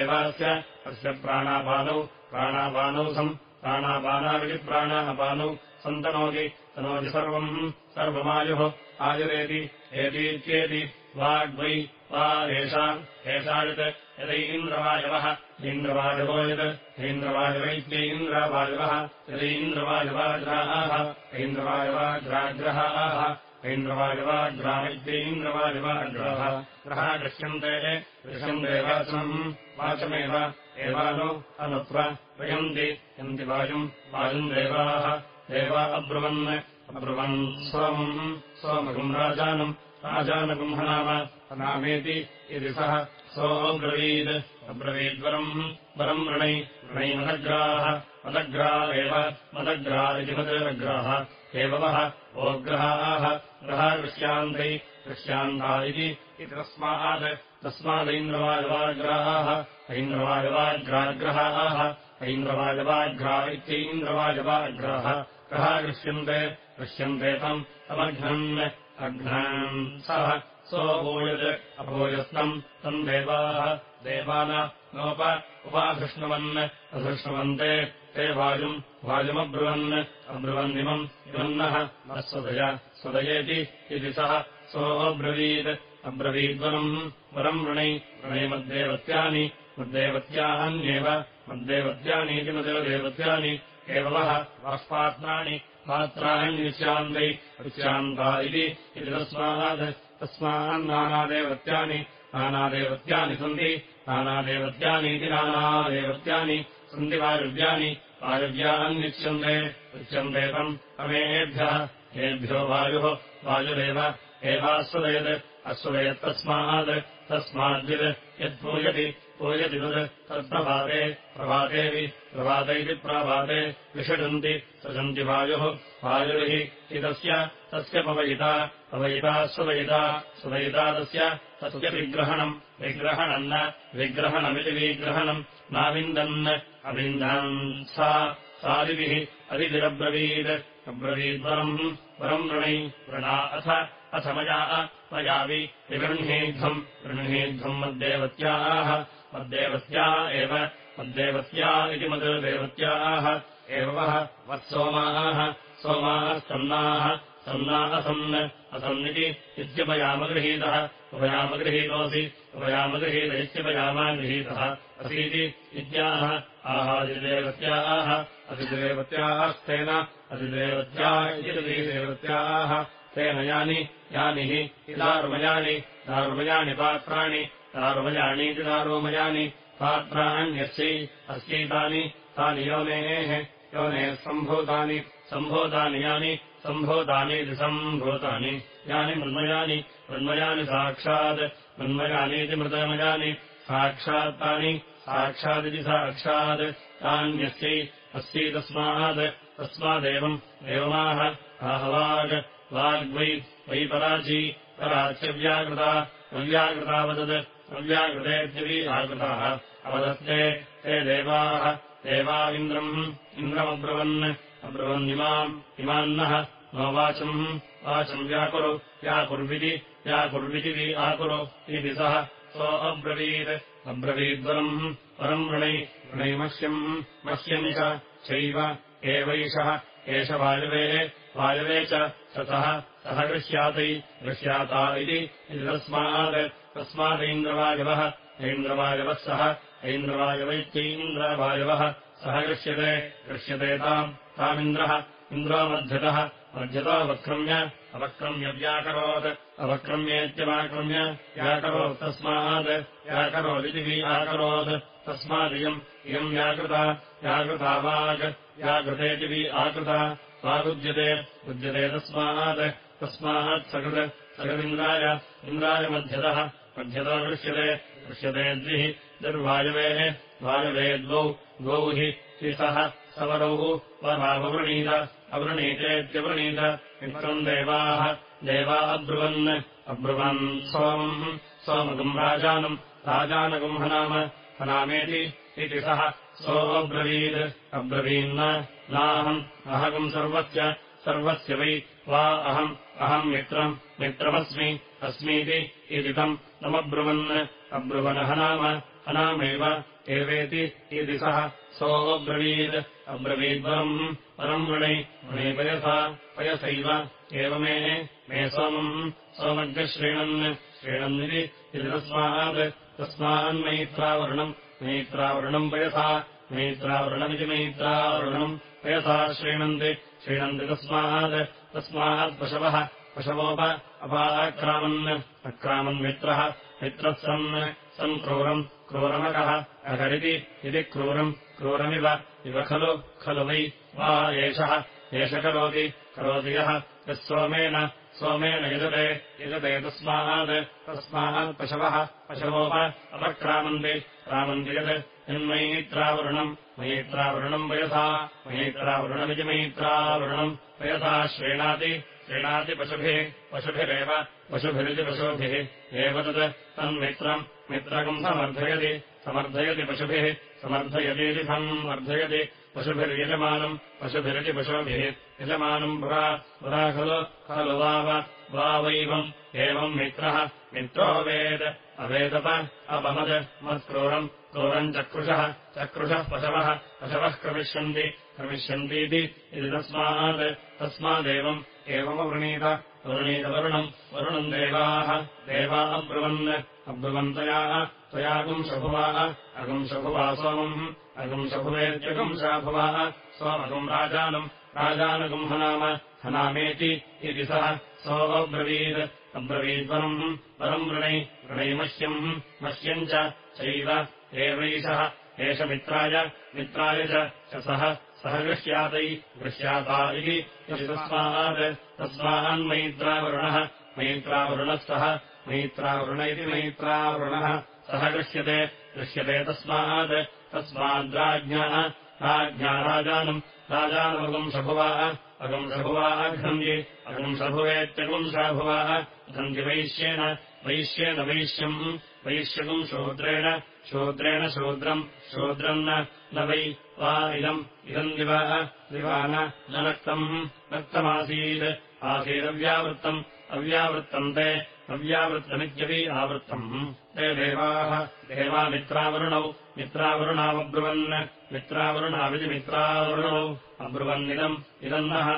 एवास्य अस्य प्राणापानौ प्राणापानौ सम् प्राणापानाविति प्राणापानौ सन्तनोति। तनोति सर्वम् सर्वमायुः आयुरेति एतीत्येति वाग्वै वा एषाम् एषा यत् यदैन्द्रवायवः इन्द्रवायवो यत् ऐन्द्रवायवैत्यैन्द्रवायवः यदैन्द्रवायवाग्राः ऐन्द्रवायवाग्राग्रहाः ऐन्द्रवायवाग्रामित्यैन्द्रवायवाग्राः ग्रहा दृश्यन्ते दृश्यन्ते वाचम् वाचमेव एवानु अनुत्व वयन्ति यन्ति वायुम् वायुम् देवाः देवा अब्रुवन् अब्रुवन् सोमम् सोमगुम् राजानम् राजानगुम् हनाम अनामेति यदि सः सोऽब्रवीद् अब्रवीद्वरम् वरम् वृणै वृणै मदग्राः मदग्रा इति मदग्राः एव वः ओग्रहाः ग्रहा दृश्यान्तै दृश्यान्ता इति तस्मात् तस्मादैन्द्रवायवाग्राः ऐन्द्रवायवाग्राग्रहाः ऐन्द्रवायवाग्रा इत्यैन्द्रवायवाग्राः कः दृश्यन्ते दृश्यन्ते तम् तमघ्नन् अघ्नान् सः सोऽभूयत् अभूयस्तम् तम् देवाः देवान नोप उपाधृष्णवन् अधृष्णवन्ते ते वायुम् वायुमब्रुवन् अब्रुवन्निमम् इमन्नः न स्वदय स्वदयेति इति सः सोऽब्रवीत् अब्रवीद्वरम् वरम् वृणै वृणै मद्देवत्यानि मद्देवत्यान्येव मद्देवत्यानीति मदेवदेवत्यानि एव वः वाष्पात्राणि पात्राण्यस्यान्तै विश्यान्ता इति तस्मात् तस्मान्नानादेवत्यानि नानादेवत्यानि सन्ति नानादेवत्यानीति नानादेवत्यानि सन्ति वायुव्यानि वायुव्यान्निच्यन्ते उच्यन्ते तम् तमेभ्यः हेभ्यो वायुः वायुरेव एवास्वदयत् अस्वदयत्तस्मात् तस्माद्वित् यत्पूयति पूयति तत् तत्प्रभाते प्रभातेऽपि प्रभात इति प्रभाते विषजन्ति सृजन्ति वायुः वायुरिः इतस्य तस्य पवयिता पवयिता स्वदयिता स्वदयिता तस्य तस्य विग्रहणम् विग्रहणम् न विग्रहणमिति विग्रहणम् नाविन्दन् अविन्दन् सा सादिभिः अदिभिरब्रवीत् अब्रवीद्वरम् वरम् वृणै वृणा अथ अथ मया मयावि विगृह्णीध्वम् गृह्णीध्वम् मद्देवत्याः मद्देवत्या एव मद्देवत्या इति मद्देवत्याः। एव वत्सोमाः सोमाः सन्नाः सन्ना असन् असन्निति इत्यपयामगृहीतः उपयामगृहीतोऽसि उपयामगृहीत इत्यपयामागृहीतः असीति इत्याह आहादिदेवत्याः अतिदेवत्यास्तेन अतिदेवत्या इति देवत्याः तेन यानि यानि हि दारुमयानि दारुमयानि पात्राणि दारुमयानीति दारुमयानि पात्राण्यस्यै अस्यैतानि तानि योनेः योनेः सम्भूतानि सम्भूतानि यानि सम्भूतानीति सम्भूतानि यानि मृन्मयानि मृन्मयानि साक्षात् मृन्मयानीति मृतमयानि साक्षात् तानि साक्षादिति साक्षात् तान्यस्यै अस्यै तस्मात् तस्मादेवम् एवमाह आहवाग् वाग्वै वै पराची पराच्यव्याकृता अव्याकृता वदत् अव्याकृतेत्यपि आकृताः। अवदत्ते ते देवाः। देवा इन्द्रम्। इन्द्रमब्रुवन्। अब्रुवन्निमाम् इमान्नः। नो वाचम् वाचम् व्याकुरु। व्याकुर्विति। व्याकुर्विति आकुरु इति सः। सो अब्रवीत्। अब्रवीद्वरम्। परम् वृणै। वृणै मह्यम्। मह्यम् चैव। एवैषः। एष वायवेः। वायवे च ततः सः गृह्यातै। गृह्याता इति तस्मात् तस्मादैन्द्रवायवः। ऐन्द्रवायवः सः। ऐन्द्रवायवैत्यैन्द्रवायवः। सः गृह्यते गृह्यते ताम्। तामिन्द्रः। इन्द्रो मध्यतः मध्यतो वक्रम्य अवक्रम्य व्याकरोत्। अवक्रम्येत्यवाक्रम्य। व्याकरोत् तस्मात्। व्याकरोदिति व्याकरोत् तस्मादियम् इयम्। व्याकृता। व्याकृता वाग् व्याकृतेति वि आकृता। वागुज्यते। उद्यते तस्मात्। तस्मात् सकृत्। सकृदिन्द्राय। इन्द्राय मध्यतः मध्यतो दृश्यते दृश्यते द्विः दुर्वायवेः वायवे द्वौ द्वौ हि सः सवरौ वराववृणीत अवृणीतेत्यवृणीत मित्रम् देवाः देवा अब्रुवन् अब्रुवन् सोमम् सोमगम् राजानम् राजानगम् हनाम हनामेति इति सः सोऽब्रवीत् अब्रवीन्न नाहम् अहगम् सर्वस्य सर्वस्य वै वा अहम् अहम् मित्रम् मित्रमस्मि अस्मीति इति तम् तमब्रुवन् अब्रुवनः नाम हनामेव एवेति इति सः सोऽब्रवीत् अब्रवीद्वरम् परम् वृणै वृणे पयसा पयसैव एव मे मे सोमम् सोमग्रश्रीणन् श्रीणन्निति इति तस्मात् तस्मान्मैत्रावरुणम् मैत्रावरुणम् पयसा मैत्रावरुणमिति मैत्रावरुणम् पयसा श्रीणन्ति श्रीणन्ति तस्मात् तस्मात् पशवः पशवोप अपाक्रामन् अक्रामन्मित्रः मित्रः सन् सन् क्रूरम् क्रूरमकः अकरिति इति क्रूरम् क्रूरमिव इव खलु खलु वै वा एषः एष करोति करोति यः यः सोमेन सोमेन यजते यजते तस्मात् तस्मात् पशवः पशवोप अपक्रामन्ति क्रामन्ति यत् यन्मयित्रावरुणम् मयित्रावरुणम् वयसा मयित्रावरुणमिति मयित्रावरुणम् वयसा श्रेणाति श्रीणाति पशुभिः पशुभिरेव पशुभिरिति पशुभिः एव तत् तन्मित्रम् मित्रकम् समर्थयति समर्थयति पशुभिः समर्थयतीति संवर्धयति पशुभिर्यजमानम् पशुभिरिति पशुभिः यजमानम् पुरा पुरा खलु खलु वाव वावैवम् एवम् मित्रः मित्रोऽवेत् अवेदप अपमद् मत्क्रूरम् क्रूरम् चक्रुषः चक्रुषः पशवः पशवः क्रमिष्यन्ति क्रमिष्यन्तीति इति तस्मात् तस्मादेवम् एवमवृणीत अवृणीतवरुणम् वरुणम् देवाः देवा अब्रुवन् अब्रुवन्तया त्वयागुंशभुवाः अगुंशभुवा सोमम् अगुंशभुवेत्यगुंशाभुवाः सोमगुम् राजानम् राजानगुम् हनाम हनामेति इति सः सोऽब्रवीत् अब्रवीद्वरम् वरम् वृणै वृणैमह्यम् मह्यम् चैव एवैषः एष मित्राय मित्राय च सः सः गृह्यातै तस्मात् तस्मान्मैत्रावरुणः मैत्रावरुणः सः मैत्रावरुण इति मैत्रावरुणः सः गृह्यते गृह्यते तस्मात् तस्माद्राज्ञः राज्ञा राजानम् राजानमगुंशभुवाः अगुंशभुवाः घ्नन्ति अगुंशभुवेत्यगुंशाभुवाः घन्ति वैश्येन वैश्येन वैश्यम् वैश्यगुम् शूद्रेण शूद्रेण शूद्रम् शूद्रम् न वै वा इदम् इदम् दिवः दिवा न नक्तम् नक्तमासीत् आसीदव्यावृत्तम् अव्यावृत्तम् ते अव्यावृत्तमित्यपि आवृत्तम्। ते देवाः देवामित्रावरुणौ मित्रावरुणावब्रुवन् मित्रावरुणाविति मित्रावरुणौ अब्रुवन्निदम् इदम् नः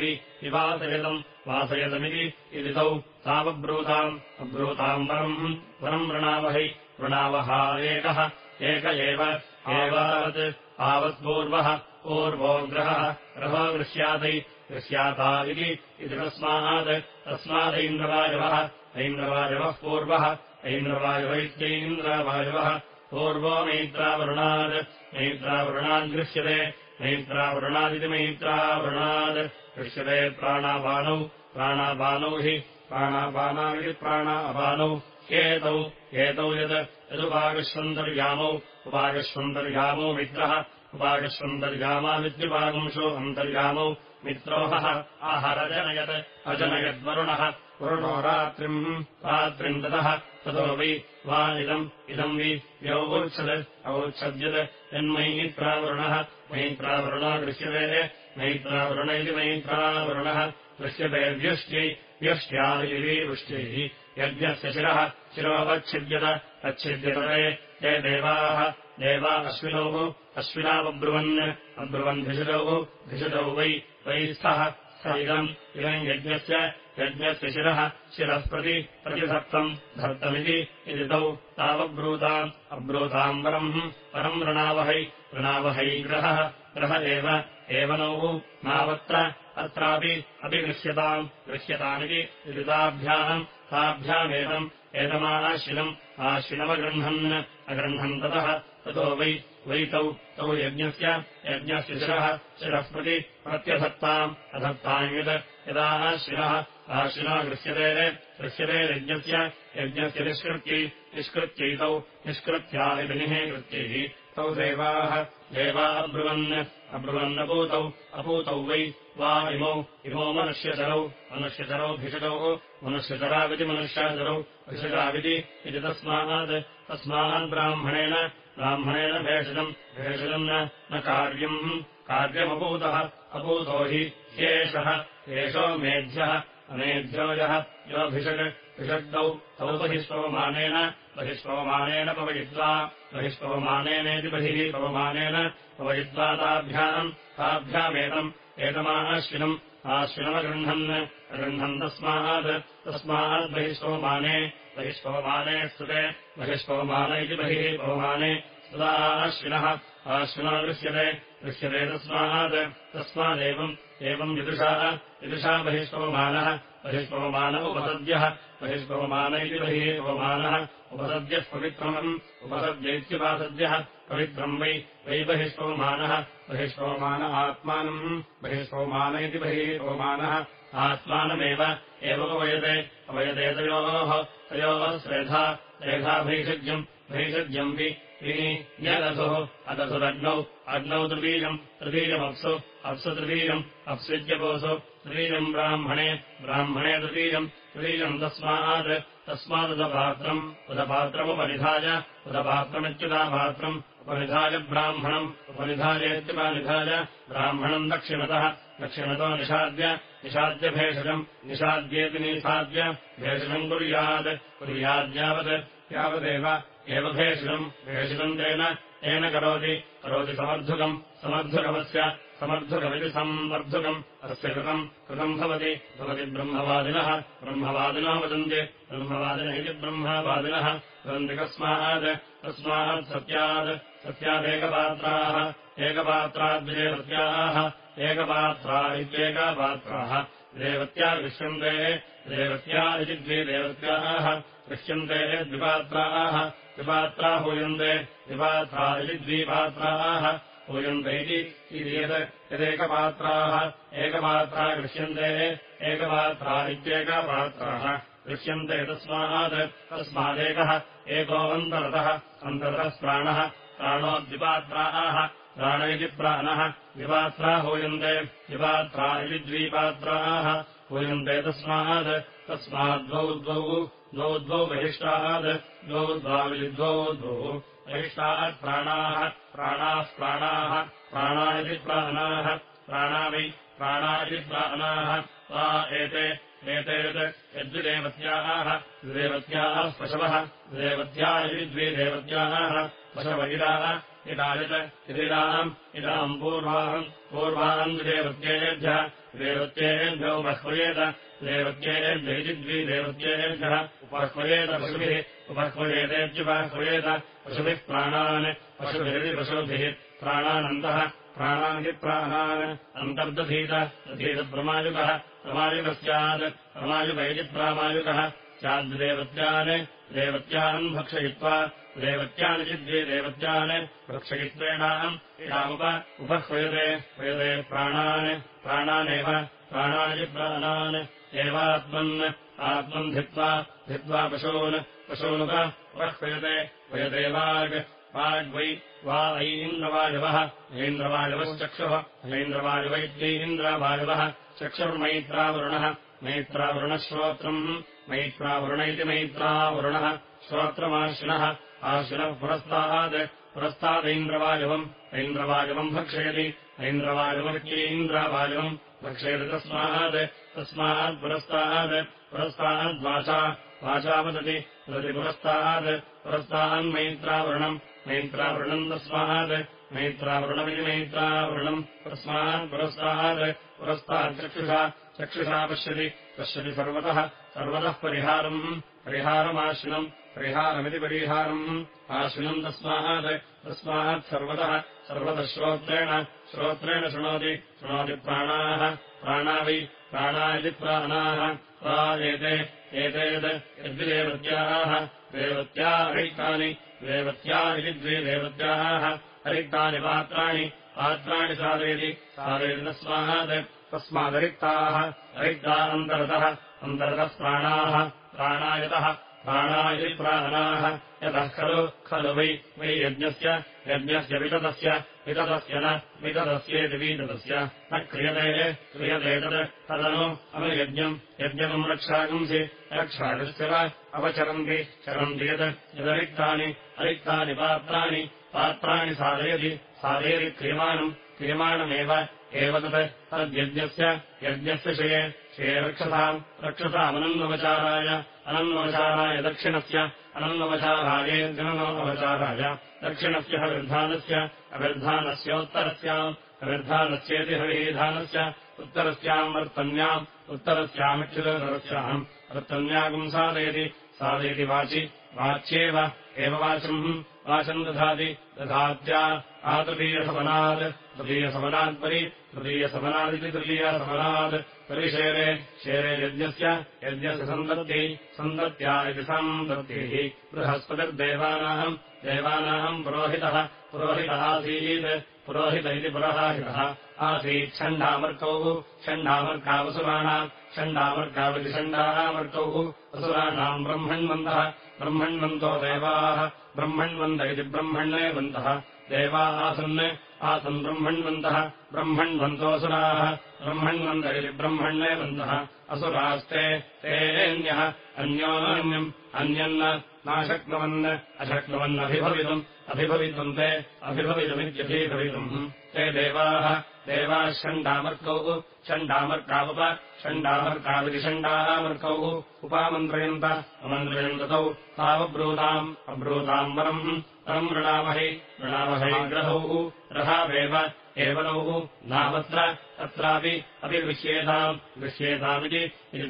वि विवासयतम् वासयतमिति इति तौ तावब्रूताम् अब्रूताम् वरम् वरम् वृणावहै वृणावहा एकः एव एवावत् आवत्पूर्वः पूर्वो ग्रहः ग्रहो गृह्यातै गृह्याता इति तस्मात् तस्मादैन्द्रवायवः ऐन्द्रवायवः पूर्वः ऐन्द्रवायव इत्यैन्द्रवायवः पूर्वो मैत्रावरुणात् मैत्रावरुणाद्गृह्यते मैत्रावरुणादिति मैत्रावरुणात्। गृह्यते प्राणापानौ प्राणापानौ हि प्राणापानाविति प्राणा अपानौ एतौ यत् यदुपागस्वन्तर्यामौ उपागस्वन्तर्यामौ मित्रः। उपागस्वन्तर्यामाविद्युपागंशो अन्तर्यामौ। मित्रोहः आहरजनयत्। अजनयद्वरुणः वरुणो रात्रिम् ततः ततो वै वा इदम् इदम् वि व्यौवोच्छद् अवोच्छद्यत् यन्मयित्रावरुणः मैत्रावरुणो दृश्यते मैत्रावरुण इति मैत्रावरुणः दृश्यते व्युष्ट्यै व्यष्ट्या इति वृष्ट्यैः यज्ञस्य शिरः शिरोऽवच्छिद्यत अच्छिद्यतरे ते देवाः देवा अश्विनौ अश्विनावब्रुवन् अब्रुवन्धिषितौ धिषितौ वै वै स्तः स इदम् इदम् यज्ञस्य यज्ञस्य शिरः शिरः प्रति प्रतिधत्तम् धत्तमिति इति तौ तावब्रूताम् अब्रूताम् वरम् परम् वृणावहै वृणावहै ग्रहः ग्रह एव एव नौ नावत्र अत्रापि अपि गृह्यताम् गृह्यतामिति ऋताभ्याम् ताभ्यामेतम् एतमाश्विनम् आश्विनमगृह्णन् अगृह्णन् ततः ततो वै वै तौ तौ यज्ञस्य यज्ञस्य शिरः शिरः प्रति प्रत्यधत्ताम् अधत्ताम् यत् यदा शिरः आशिनो गृह्यते गृह्यते यज्ञस्य यज्ञस्य निष्कृत्यै निष्कृत्यैतौ निष्कृत्या इति निःकृत्यैः तौ देवाः देवा अब्रुवन् अब्रुवन्नपूतौ अपूतौ वै वा इमौ इमौ मनुष्यचरौ मनुष्यचरौ भिषजौ मनुष्यचराविति मनुष्याचरौ भिषजाविति इति तस्मात् तस्मात् ब्राह्मणेन भेषजम् भेषजम् न कार्यम्। कार्यमपूतः अपूतो हि ह्येषः एषो मेध्यः अनेभ्यो यः योऽभिषक् भिषग्दौ तौ बहिष्पवमानेन बहिष्पवमानेन पवयित्वा बहिष्पवमानेनेति बहिः पवमानेन पवयित्वा ताभ्याम् ताभ्यामेतम् एतमाश्विनम् आश्विनमगृह्णन् गृह्णन् तस्मात् तस्माद्बहिष्पवमाने बहिष्पवमाने स्तुते बहिष्पवमान इति बहिः पवमाने स्तुता आश्विनः आश्विनो दृश्यते दृश्यते तस्मात् तस्मादेवम् एवम् विदुषा विदुषा बहिष्पवमानः बहिष्पवमान उपसद्यः बहिष्पवमान इति बहिः पवमानः उपसद्यः पवित्रमम् उपसद्यैत्युपासद्यः पवित्रम् वै वै बहिष्पवमानः बहिष्पवमान आत्मानम् बहिष्पवमान इति बहिः पवमानः आत्मानमेव एव उपयते अपयते तयोः तयोः श्रेधा श्रेधा भैषज्यम् भैषज्यम् वि यदसुः अदसुरग्नौ अग्नौ तृतीयम् तृतीयमप्सु अप्सु तृतीयम् अप्स्विद्यपोसु तृतीयम् ब्राह्मणे ब्राह्मणे तृतीयम् तृतीयम् तस्मात् तस्मादुदपात्रम् उदपात्रमुपनिधाय उदपात्रमित्युदापात्रम् उपनिधाय ब्राह्मणम् उपनिधायेत्युपनिधाय ब्राह्मणम् दक्षिणतः दक्षिणतो निषाद्य निषाद्यभेषजम् निषाद्येति निषाद्य भेषजम् कुर्यात् कुर्याद्यावत् यावदेव एव भेषजम् भेषजम् तेन तेन करोति करोति समर्थुकम् समर्थुकमस्य समर्थुकमिति संवर्धुकम् अस्य कृतम् कृतम् भवति भवति ब्रह्मवादिनः ब्रह्मवादिनो वदन्ति ब्रह्मवादिन इति ब्रह्मवादिनः वदन्ति कस्मात् तस्मात् सत्यात् सत्यादेकपात्राः एकपात्राद्विदेवत्याः एकपात्रा इत्येकपात्राः देवत्या दृश्यन्ते देवत्या इति द्वे देवत्याः दृश्यन्ते द्विपात्राः द्विपात्रा हूयन्ते द्विपात्रा इति द्विपात्राः हूयन्ते इति यत् यदेकपात्राः एकपात्रा दृश्यन्ते एकपात्रा इत्येकपात्राः दृश्यन्ते तस्मात् तस्मादेकः एकोऽन्तरतः अन्तरतः प्राणः प्राण इति प्राणः द्विपात्रा हूयन्ते द्विपात्रा इति द्विपात्राः हूयन्ते तस्मात् तस्माद्वौ द्वौ द्वौ द्वौ बहिष्टात् द्वौ द्वाविद्वौ द्वौ बहिष्टात् प्राणाः प्राणाः प्राणाः प्राणा इति प्राणाः। प्राणा एते एते यत् यद्विदेवत्याः द्विदेवत्याः पशवः द्विदेवत्या इति द्विदेवत्याः पशव इडाः इडायत् इदिडाम् इदाम् पूर्वाहम् द्विदेवत्येभ्यः देवत्येभ्यो उपह्वयेत देवत्येभ्यैति द्विदेवत्येभ्यः उपह्वयेत पशुभिः उपह्वयेतेत्युपह्वयेत पशुभिः प्राणान् पशुभिरिति पशुभिः प्राणानन्तः प्राणानिति प्राणान्। अन्तर्दधीत दधीतप्रमायुकः प्रमायुकः स्यात् प्रमायुक इति प्रामायुकः स्याद्देवत्यान् देवत्यान् भक्षयित्वा देवत्यानिति द्वे देवत्यान् भक्षयित्वेणाम् इडामुप उपह्वयते ह्वयते प्राणान् प्राणानेव प्राणानि प्राणान्। एवात्मन् आत्मन् धित्वा धित्वा पशून् पशूनुप उपह्वयते ह्वयते वाग्। वाग्वै वा ऐन्द्रवायवः ऐन्द्रवायवश्चक्षुः ऐन्द्रवायवैत्यैन्द्रवायवः चक्षुर्मैत्रावरुणः मैत्रावरुणश्रोत्रम् मैत्रावरुण इति मैत्रावरुणः श्रोत्रमाश्विनः आश्विनः पुरस्तात् पुरस्तादैन्द्रवायवम् ऐन्द्रवायवम् भक्षयति ऐन्द्रवायवमित्यैन्द्रवायवम् भक्षयति तस्मात् तस्मात् पुरस्तात् पुरस्ताद्वाचा वाचा वदति पुरस्तात् पुरस्तान्मैत्रावरुणम् मैत्रावृणम् तस्मात् मैत्रावृणमिति मैत्रावृणम् तस्मात् पुरस्तात् पुरस्ताच्चक्षुषा चक्षुषा पश्यति पश्यति सर्वतः सर्वतः परिहारम् परिहारमाश्विनम् परिहारमिति परिहारम् आश्विनम् तस्मात् तस्मात् सर्वतः सर्वतः श्रोत्रेण श्रोत्रेण शृणोति शृणोति प्राणाः प्राणा वै प्राणा इति प्राणाः वा एते एते यत् यद्विदेवत्याः देवत्या अरिक्तानि देवत्या इति द्वे देवत्याः अरिक्तानि पात्राणि पात्राणि साधयति साधयति तस्मात् तस्मादरिक्ताः अरिक्ता अन्तरतः अन्तरतः प्राणाः प्राणायतः प्राणा इति प्राणाः यतः खलु खलु वै वै यज्ञस्य यज्ञस्य विततस्य विततस्य न विततस्येति विततस्य। न क्रियते क्रियते तत्। तदनु अनुयज्ञम् यज्ञम् रक्षागंसि। रक्षागस्थिर अपचरन्ति चरन्ति यत्। यदरिक्तानि अरिक्तानि पात्राणि पात्राणि साधयति साधयति क्रियमाणम् क्रियमाणमेव। एव तत् तद्यज्ञस्य यज्ञस्य शये श्रिये रक्षसाम् रक्षसामनन्वचाराय अनन्वचाराय दक्षिणस्य अनन्वचारायेऽनवचाराय दक्षिणस्य हविर्धानस्य अविर्धानस्योत्तरस्याम् अविर्धानस्येति हविधानस्य उत्तरस्याम् वर्तन्याम् उत्तरस्यामिक्षुतरस्याम् वर्तन्यागुम् साधयति साधयति वाचि वाच्येव एव वाचम् वाचम् दधाति दधात्या आतृतीयसमनात् तृतीयसमनात्परि तृतीयसमनादिति तृतीयसमनात् परिशेरे शेरे यज्ञस्य यज्ञस्य सन्दत्तिः सन्दत्या इति सन्दत्तिः बृहस्पतिर्देवानाम् देवानाम् पुरोहितः पुरोहितः आसीत् पुरोहित इति पुरोहितः आसीत् षण्डामर्कौः षण्डामर्कावसुराणाम् षण्डामर्काविति षण्डामर्कौः असुराणाम् ब्रह्मण्वन्तः ब्रह्मण्वन्तो देवाः ब्रह्मण्वन्त इति ब्रह्मण्येवन्तः देवा आसन् आसन् ब्रह्मण्वन्तः ब्रह्मण्वन्तोऽसुराः ब्रह्मण्वन्त इति ब्रह्मण्येवन्तः असुरास्ते तेऽन्यः अन्योन्यम् अन्यन्न नाशक्नुवन् अशक्नुवन्नभिभवितुम् अभिभवितुम् ते अभिभवितुमित्यभिभवितुम्। ते देवाः देवाः षण्डामर्कौः षण्डामर्कावप षण्डामर्काविति षण्डामर्कौः। उपामन्त्रयन्त अमन्त्रयन्तौ तावब्रूताम् अब्रूताम् वरम् परम् वृणामहि वृणामहै ग्रहौः रहावेव एव नौः नावत्र तत्रापि अपि गृह्येताम् गृह्येतामिति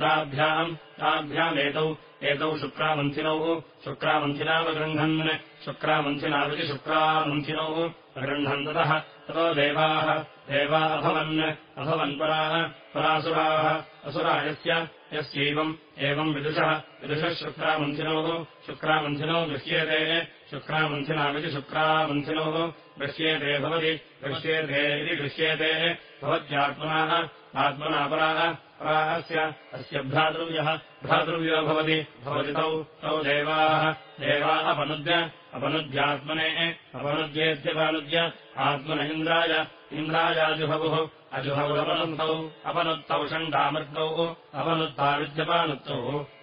ताभ्याम् ताभ्यामेतौ एतौ शुक्रामन्थिनौः शुक्रामन्थिनावगृह्णन् शुक्रामन्थिनाविति शुक्रामन्थिनौः अगृह्णन् ततः ततो देवाः देवा अभवन् अभवन् पराः परासुराः असुरा यस्य यस्यैवम् एवम् विदुषः। विदुषः शुक्रामन्थिनोः शुक्रामन्थिनो गृह्येते शुक्रामन्थिनामिति शुक्रामन्थिनोः गृह्येते भवति। गृह्येते इति गृह्येते भवत्यात्मनाः। आत्मना पराः। परास्य अस्य। भ्रातृव्यः। भ्रातृव्यो भवति। भवति तौ। तौ देवाः। देवा अपनुद्य। अपनुद्यात्मने। अपनुद्येत्यपानुद्य आत्मन इन्द्राय। इन्द्रायाजुहवुः अजुहवुरपनुत्तौ अपनुत्तौ षण्डामर्कौ अपनुत्ताविद्यपानुत्तौ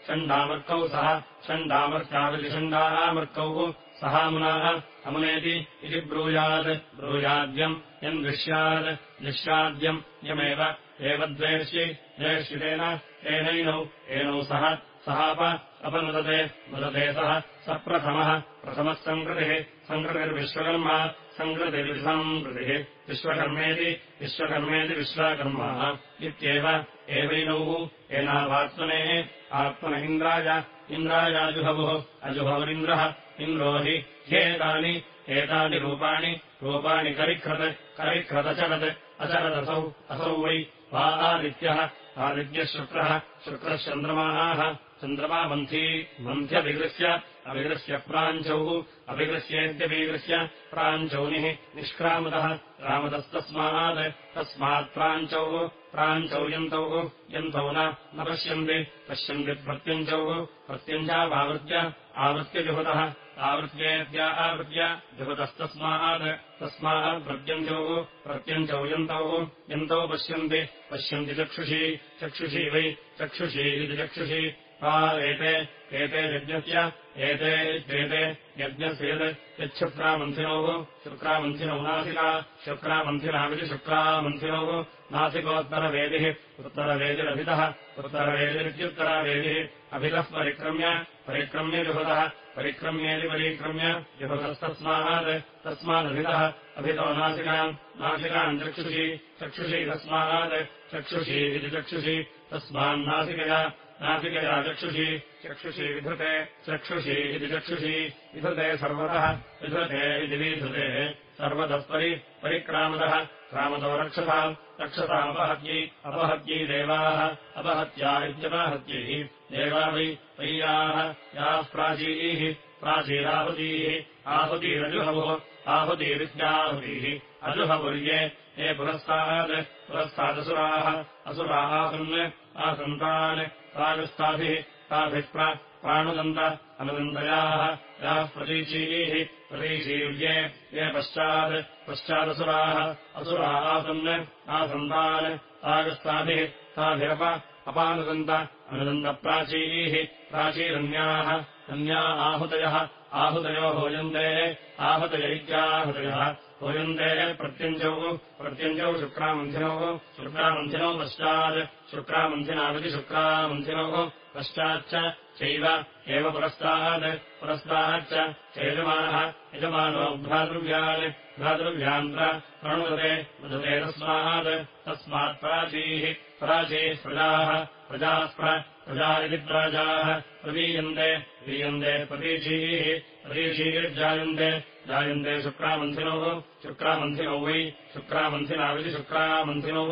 षण्डामर्कौ सः षण्डामर्काविति षण्डामर्कौ। सहामुनाः अमुनेति इति ब्रूयात्। ब्रूयाद्यम् यम् दृश्यात् दृश्याद्यम् यमेव। एव द्वेष्यि द्वेष्यितेन तेनैनौ। एनौ सः सहाप अपनुदते नुदते सः स प्रथमः प्रथमः सङ्कृतिः सङ्कृतिर्विश्वकर्मा सङ्कृतिर्विसङ्कृतिः विश्वकर्मेति विश्वकर्मेति विश्वकर्मा इत्येव एवैनौ एनावात्मनेः आत्मन इन्द्राय इन्द्रायाजुहवुः अजुहवरिन्द्रः इन्द्रो हि ह्येतानि एतानि रूपाणि रूपाणि करिक्रत् करिक्रदचरत् अचरदसौ असौ वै वा आदित्यः आदित्यः शुक्रः शुक्रः चन्द्रमाः मन्थी मन्थ्यभिगृह्य अभिगृह्य प्राञ्चौः अभिगृह्येत्यभिगृह्य प्राञ्चौनिः निष्क्रामतः रामतस्तस्मात् तस्मात् प्राञ्चौः यन्तौः। यन्तौ न पश्यन्ति। पश्यन्ति प्रत्यञ्चौः प्रत्यञ्चावावृत्य आवृत्य जुहुतः। आवृत्त्येत्या आवृत्य जुहुतस्तस्मात् तस्मात् प्रत्यञ्चौः यन्तौः। यन्तौ पश्यन्ति। पश्यन्ति चक्षुषी। चक्षुषी वै चक्षुषी इति चक्षुषी। एते एते यज्ञस्य एते इत्येते यज्ञस्येत् यच्छुक्रामन्थिनोः शुक्रामन्थिनौ नासिका शुक्रामन्थिनाविति शुक्रामन्थिनोः नासिकोत्तरवेदिः उत्तरवेदिरभितः उत्तरवेदिरित्युत्तरावेदिः अभितः परिक्रम्य परिक्रम्य जुहुतः परिक्रम्येति परिक्रम्य जुहुतस्तस्मात् तस्मादभितः अभितो नासिकाम् नासिकाम् चक्षुषी चक्षुषी तस्मात् चक्षुषी इति चक्षुषी तस्मान्नासिकया नासिकया चक्षुषी चक्षुषी विधृते चक्षुषी इति चक्षुषी विधृते सर्वतः विधृते इति विधृते। सर्वतः परि परिक्रामतः क्रामतो रक्षसाम् रक्षसामपहत्यै अपहत्यै देवाः अपहत्या इत्यपहत्यैः। देवा वै वैयाः याः प्राचीः प्राचीराहुतीः आहुतिरजुहवुः आहुतिरित्याहुतिः अजुहपुर्ये ये पुरस्तात् पुरस्तादसुराः असुराः आसन् आसन्तान् प्रागस्ताभिः ताभिः प्राणुदन्त अनुदन्तयाः याः प्रतीचीः प्रतीचीर्ये ये पश्चात् पश्चादसुराः असुराः आसन् आसन्तान् तागस्ताभिः ताभिरप अपानुदन्त अनुदन्तप्राचीः प्राचीरन्याः अन्या आहुतयः आहुतयो हूयन्ते आहतयैत्याहुतयः हूयन्ते प्रत्यञ्जौ प्रत्यञ्जौ शुक्रामन्थिनौ शुक्रामन्थिनौ पश्चात् शुक्रामन्थिनाविति शुक्रामन्थिनौ पश्चाच्च चैव एव पुरस्तात् पुरस्ताच्च चैजमानः यजमानो भ्रातृव्यान् भ्रातृव्यान् प्रणुदते मदते तस्मात् तस्मात् प्राचीः प्राचीः प्रजाः प्रजास्प्र प्रजा इति प्राजाः प्रवीयन्ते वीयन्ते प्रतीचीः प्रतीचीर्जायन्ते जायन्ते शुक्रामन्थिनोः शुक्रामन्थिनौ वै शुक्रामन्थिनाविति शुक्रामन्थिनौ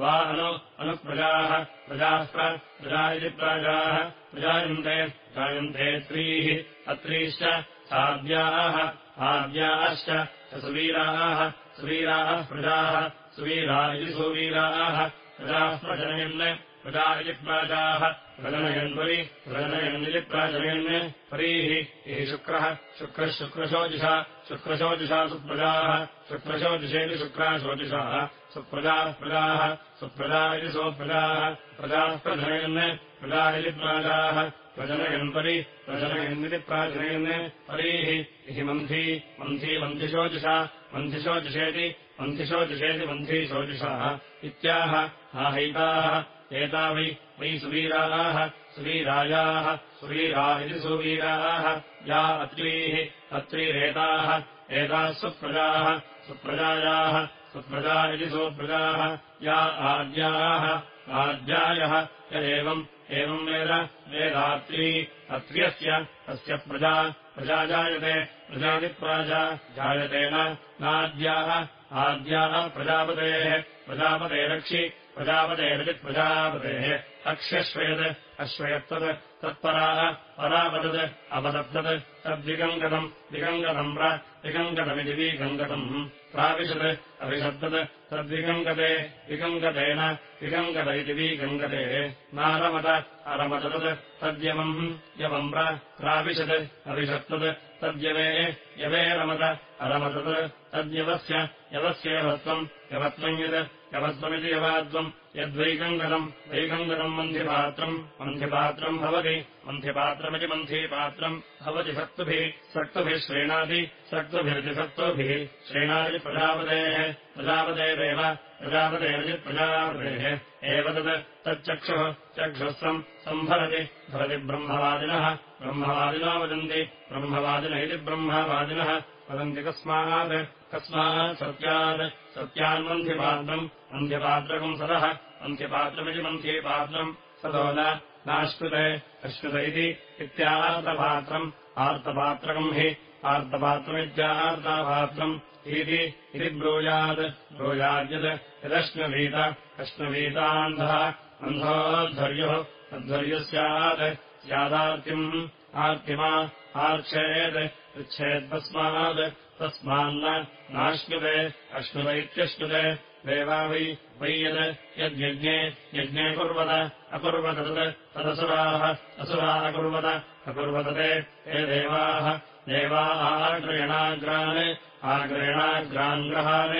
वा अनु अनुप्रजाः प्रजास्प्र प्रजा इति प्राजाः प्रजायन्ते जायन्ते त्रीः अत्रीश्च साद्याः आद्याश्च सुवीराः सुवीराः प्रजाः सुवीरा इति सुवीराः प्रजाः प्रजनयन् प्रजा इति प्राजाः प्रजनयन्परि प्रजनयन्निति प्राजनयन् परीः इति शुक्रः शुक्रः शुक्रशोजिषा शुक्रशोजिषा सुप्रजाः शुक्रशोजिषेति शुक्राशोजिषाः सुप्रजाः प्रजाः सुप्रजा इति सुप्रजाः प्रजाः प्रजनयन् प्रजा इति प्राजाः प्रजनयन्परि प्रजनयन्निति प्राजनयन् परीः इति मन्थी मन्थी मन्थीशोजिषाः इत्याह आहैताः एता वै वै सुवीराः सुवीरायाः सुवीरा इति सुवीराः या अत्रीः अत्रीरेताः एताः सुप्रजाः सुप्रजायाः सुप्रजा इति सुप्रजाः या आद्याः आद्यायः य एवम् एवम् वेद वेदात्री अत्र्यस्य अस्य प्रजा प्रजा जायते प्रजातिप्राजा जायतेन नाद्याः आद्याः प्रजापतेः प्रजापतेरक्षि प्रजापतेरचित् प्रजापतेः अक्ष्यश्वयत् अश्वयत्तत् तत्पराः परापतत् अपदत्तत् तद्विगङ्गतम् विगङ्गतम् प्र विगङ्गतमिति विगङ्गतम् प्राविशत् अविशत्तत् तद्विगङ्गते विगङ्गतेन विगङ्गत इति विगङ्गते। नारमत अरमतत् तद्यमम् यमम् प्र प्राविशत् अविशत्तत् तद्यवे यवे रमत अरमतत् तद्यवस्य यवस्येवत्वम् यवत्वम् यत् यवत्वमिति यवाद्वम् यद्वैगङ्गतम् वैगङ्गतम् मन्थिपात्रम् मन्थिपात्रम् भवति मन्थिपात्रमिति मन्थीपात्रम् भवति सक्तुभिः सक्तुभिः श्रेणादि सक्तुभिरितिसक्तुभिः श्रेणादि प्रजापतेः प्रजापतेरेव प्रजापतेरचित् प्रजापतेः। एव तत् तच्चक्षुः चक्षुःसम् सम्भरति भवति ब्रह्मवादिनः ब्रह्मवादिनो वदन्ति ब्रह्मवादिन इति ब्रह्मवादिनः वदन्ति कस्मात् सत्यात्। सत्यान्मन्थिपात्रम् मन्ध्यपात्रकम् सदः। मन्त्यपात्रमिति मन्थीपात्रम् सदो नाश्नुते अश्नुत इति इत्यार्तपात्रम्। आर्तपात्रकम् हि आर्तपात्रमित्यार्तापात्रम्। इति ब्रूयात्। ब्रूयाद्यत् यदश्नवीत अश्नवीतान्धः। अन्धोद्धर्युः तद्धर्युः स्यात्। स्यादार्तिम् आर्तिमा आर्क्षेत् पृच्छेत्तस्मात् तस्मान्न नाश्नुते अश्नुत इत्यश्नुते देवा वै वै यत् यद्यज्ञे यज्ञे कुर्वत अकुर्वत तत् तदसुराः असुरा अकुर्वत अकुर्वत ते देवाः देवा आग्रयणाग्रान् ग्रहान्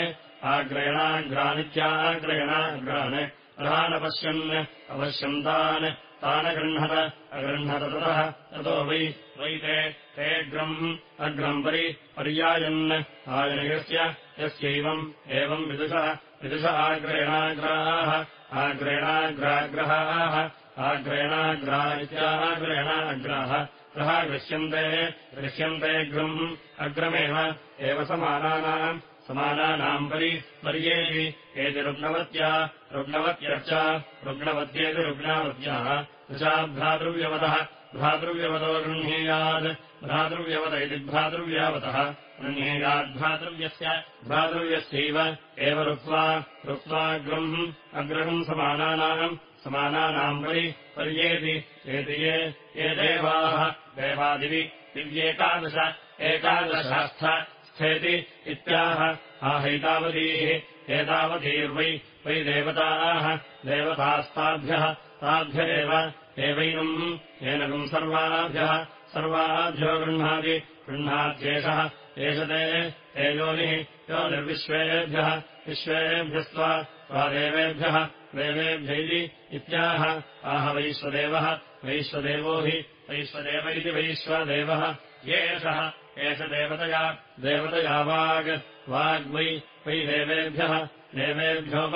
आग्रयणाग्रानित्याग्रयणाग्रान् ग्रहानपश्यन् अपश्यन्तान् तान् गृह्णत अगृह्णत ततः ततो वै वै ते तेऽग्रम् अग्रम् परि पर्यायन् आयनयस्य यस्यैवम् एवम् विदुषः विदुष आग्रयणाग्राः आग्रयणाग्राग्रहाः आग्रयणाग्रा इत्याग्रयणाग्राः ग्रहा गृह्यन्ते गृह्यन्तेऽग्रम् अग्रमेव एव समानानाम् समानानाम् परि पर्येति एति रुग्णवत्या रुग्णवत्यर्च रुग्णवत्येति रुग्णावत्याः दृशा भ्रातृव्यवतः भ्रातृव्यवतो गृह्णीयात् भ्रातृव्यवत इति भ्रातृव्यावतः गृह्णीयाद्भ्रातृव्यस्य भ्रातृव्यस्यैव एव रुक्त्वा रुक्त्वाग्रम् अग्रहम् समानानाम् समानानाम् परि पर्येति एति ये ये देवाः देवादिवि दिव्येकादश एकादशास्थ स्थेति इत्याह। आहैतावतीः एतावतीर्वै वै देवताः। देवतास्ताभ्यः ताभ्य एव एवैनम् एनकम् सर्वाभ्यः। सर्वाभ्यो गृह्णाति। गृह्णात्येषः। एष ते। ते योनिः। योनिर्विश्वेभ्यः। विश्वेभ्यस्त्वा त्वा देवेभ्यः। देवेभ्यैति इत्याह। आह वैश्वदेवः। वैश्वदेवो हि। वैश्वदेव इति वैश्वदेवः। येषः देवतया देवतया वाग् वाग्वै वै देवेभ्यः देवेभ्योप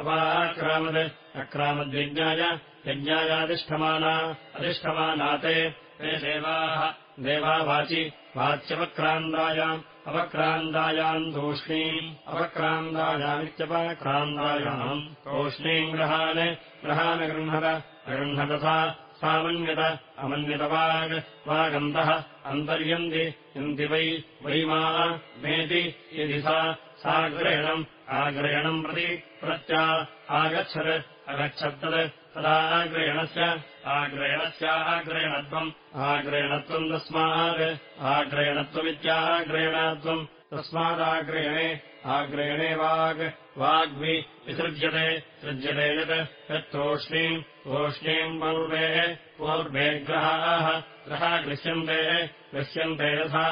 अपाक्रामद् अक्रामद्यज्ञाय यज्ञायाधिष्ठमाना अधिष्ठमाना ते ते देवाः देवा वाचि वाच्यवक्रान्दायाम् अपक्रान्दायाम् तूष्णीम् अपक्रान्दायामित्यपक्रान्दायाम् तूष्णीम् ग्रहान् ग्रहान् गृह्णत गृह्णतथा सामन्यत अमन्यतवाग् वागन्तः अन्तर्यन्ति। यन्ति वै वै मा मेति यदि सा साग्रहणम्। आग्रहणम् प्रति प्रत्या आगच्छत् अगच्छत्तत् तदाग्रयणस्य आग्रयणस्याग्रयणत्वम् आग्रयणत्वम् तस्मात् आग्रयणत्वमित्याग्रयणत्वम् तस्मादाग्रयणे आग्रयणे वाग् वाग्वि विसृज्यते सृज्यते यत् यत्तोष्णीम् तूष्णीम् पूर्वे पूर्वे ग्रहाः ग्रहा गृह्यन्ते गृह्यन्ते यथा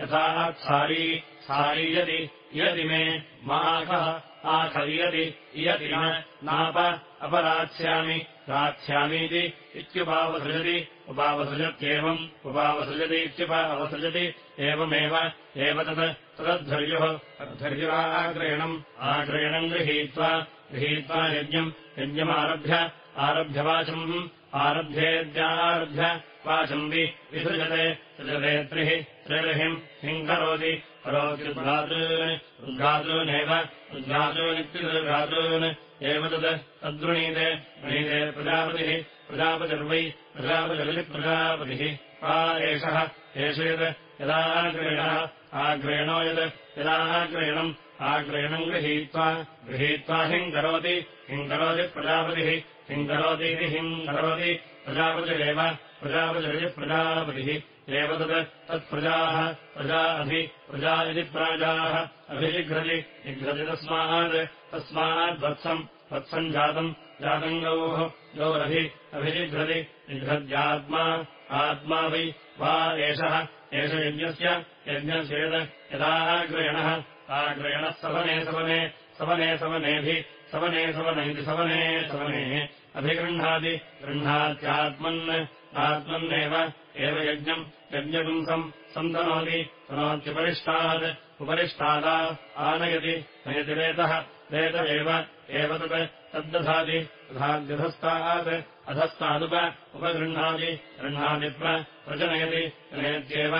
यथा सारी सारी यदि यदि मे माघः आखयति इयति नाप अपरात्स्यामि रात्स्यामीति इत्युपावसृजति उपावसृजत्येवम् उपावसृजति इत्युपावसृजति एवमेव एव तत् तदध्वर्युः अध्वर्युराग्रयणम् आग्रयणम् गृहीत्वा गृहीत्वा यज्ञम् यज्ञमारभ्य आरभ्यवाचम् आरभ्येद्यारभ्य वाचम् वि विसृजते सृजते त्रिः त्रिर्हिम् हिम् करोति करोति उद्घातॄन् उद्घातॄनेव उद्घातॄनित्युद्घातॄन् एव तत् तद्वृणीते वृणीते प्रजापतिः प्रजापतिर्वै प्रजापतिर्प्रजापतिः वा एषः एष यत् यदाग्रयणः आग्रयणो यत् यदाग्रयणम् आग्रयणम् गृहीत्वा गृहीत्वा हिम् करोति हिम् करोति प्रजापतिः हिम् करोतीति हिम् करोति प्रजापतिरेव प्रजापतिरिति प्रजापतिः एव तत् तत्प्रजाः प्रजा अभि प्रजा इति प्राजाः अभिजिघ्रति जिघ्रति तस्मात् तस्माद्वत्सम् वत्सम् जातम् जातम् गौः गौरभि अभिजिघ्रति जिघ्रद्यात्मा आत्मा वै एषः एष यज्ञस्य यज्ञस्य यत् यदाग्रयणः आग्रयणः सवने सवने सवने सवनेभिः सवने सवन सवने सवने अभिगृह्णाति गृह्णात्यात्मन् आत्मन्नेव एव यज्ञम् यज्ञपुंसम् सन्तनोति तनोत्युपरिष्टात् उपरिष्टादा आनयति नयति रेतः रेत एव तत् तद्दधाति तथाद्यधस्तात् अधस्तादुप उपगृह्णाति गृह्णाति प्रजनयति जनयत्येव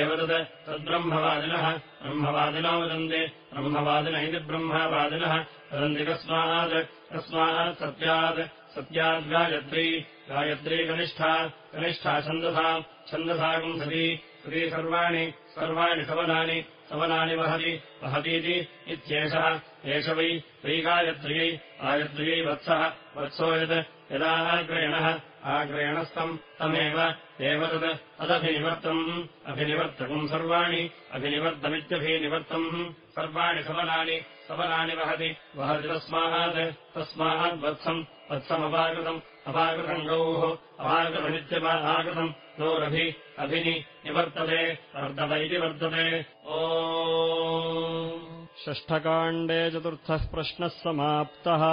एव तत् तद्ब्रह्मवादिनः ब्रह्मवादिनो वदन्ति ब्रह्मवादिन इति ब्रह्मवादिनः वदन्ति कस्मात् तस्मात् सत्यात् सत्याद्गायत्री गायत्री कनिष्ठा कनिष्ठा छन्दसा छन्दसाकम् सती सती सर्वाणि सर्वाणि सवनानि वहति वहतीति इत्येषः एष वै वै गायत्र्यै गायत्र्यै वत्सः वत्सो यत् यदाग्रयणः आग्रयणस्तम् तमेव एव तत् तदभिनिवर्तम् अभिनिवर्तकम् सर्वाणि अभिनिवर्तमित्यभिनिवर्तम् सर्वाणि सवनानि सवनानि वहति वहति तस्मात् तस्माद्वत्सम् वत्समपाकृतम् अपाकृतम् गौः अपाकृतमित्यपा आकृतम् गौरभि अभिनि निवर्तते वर्तत इति वर्तते ओ षष्ठकाण्डे चतुर्थः प्रश्नः समाप्तः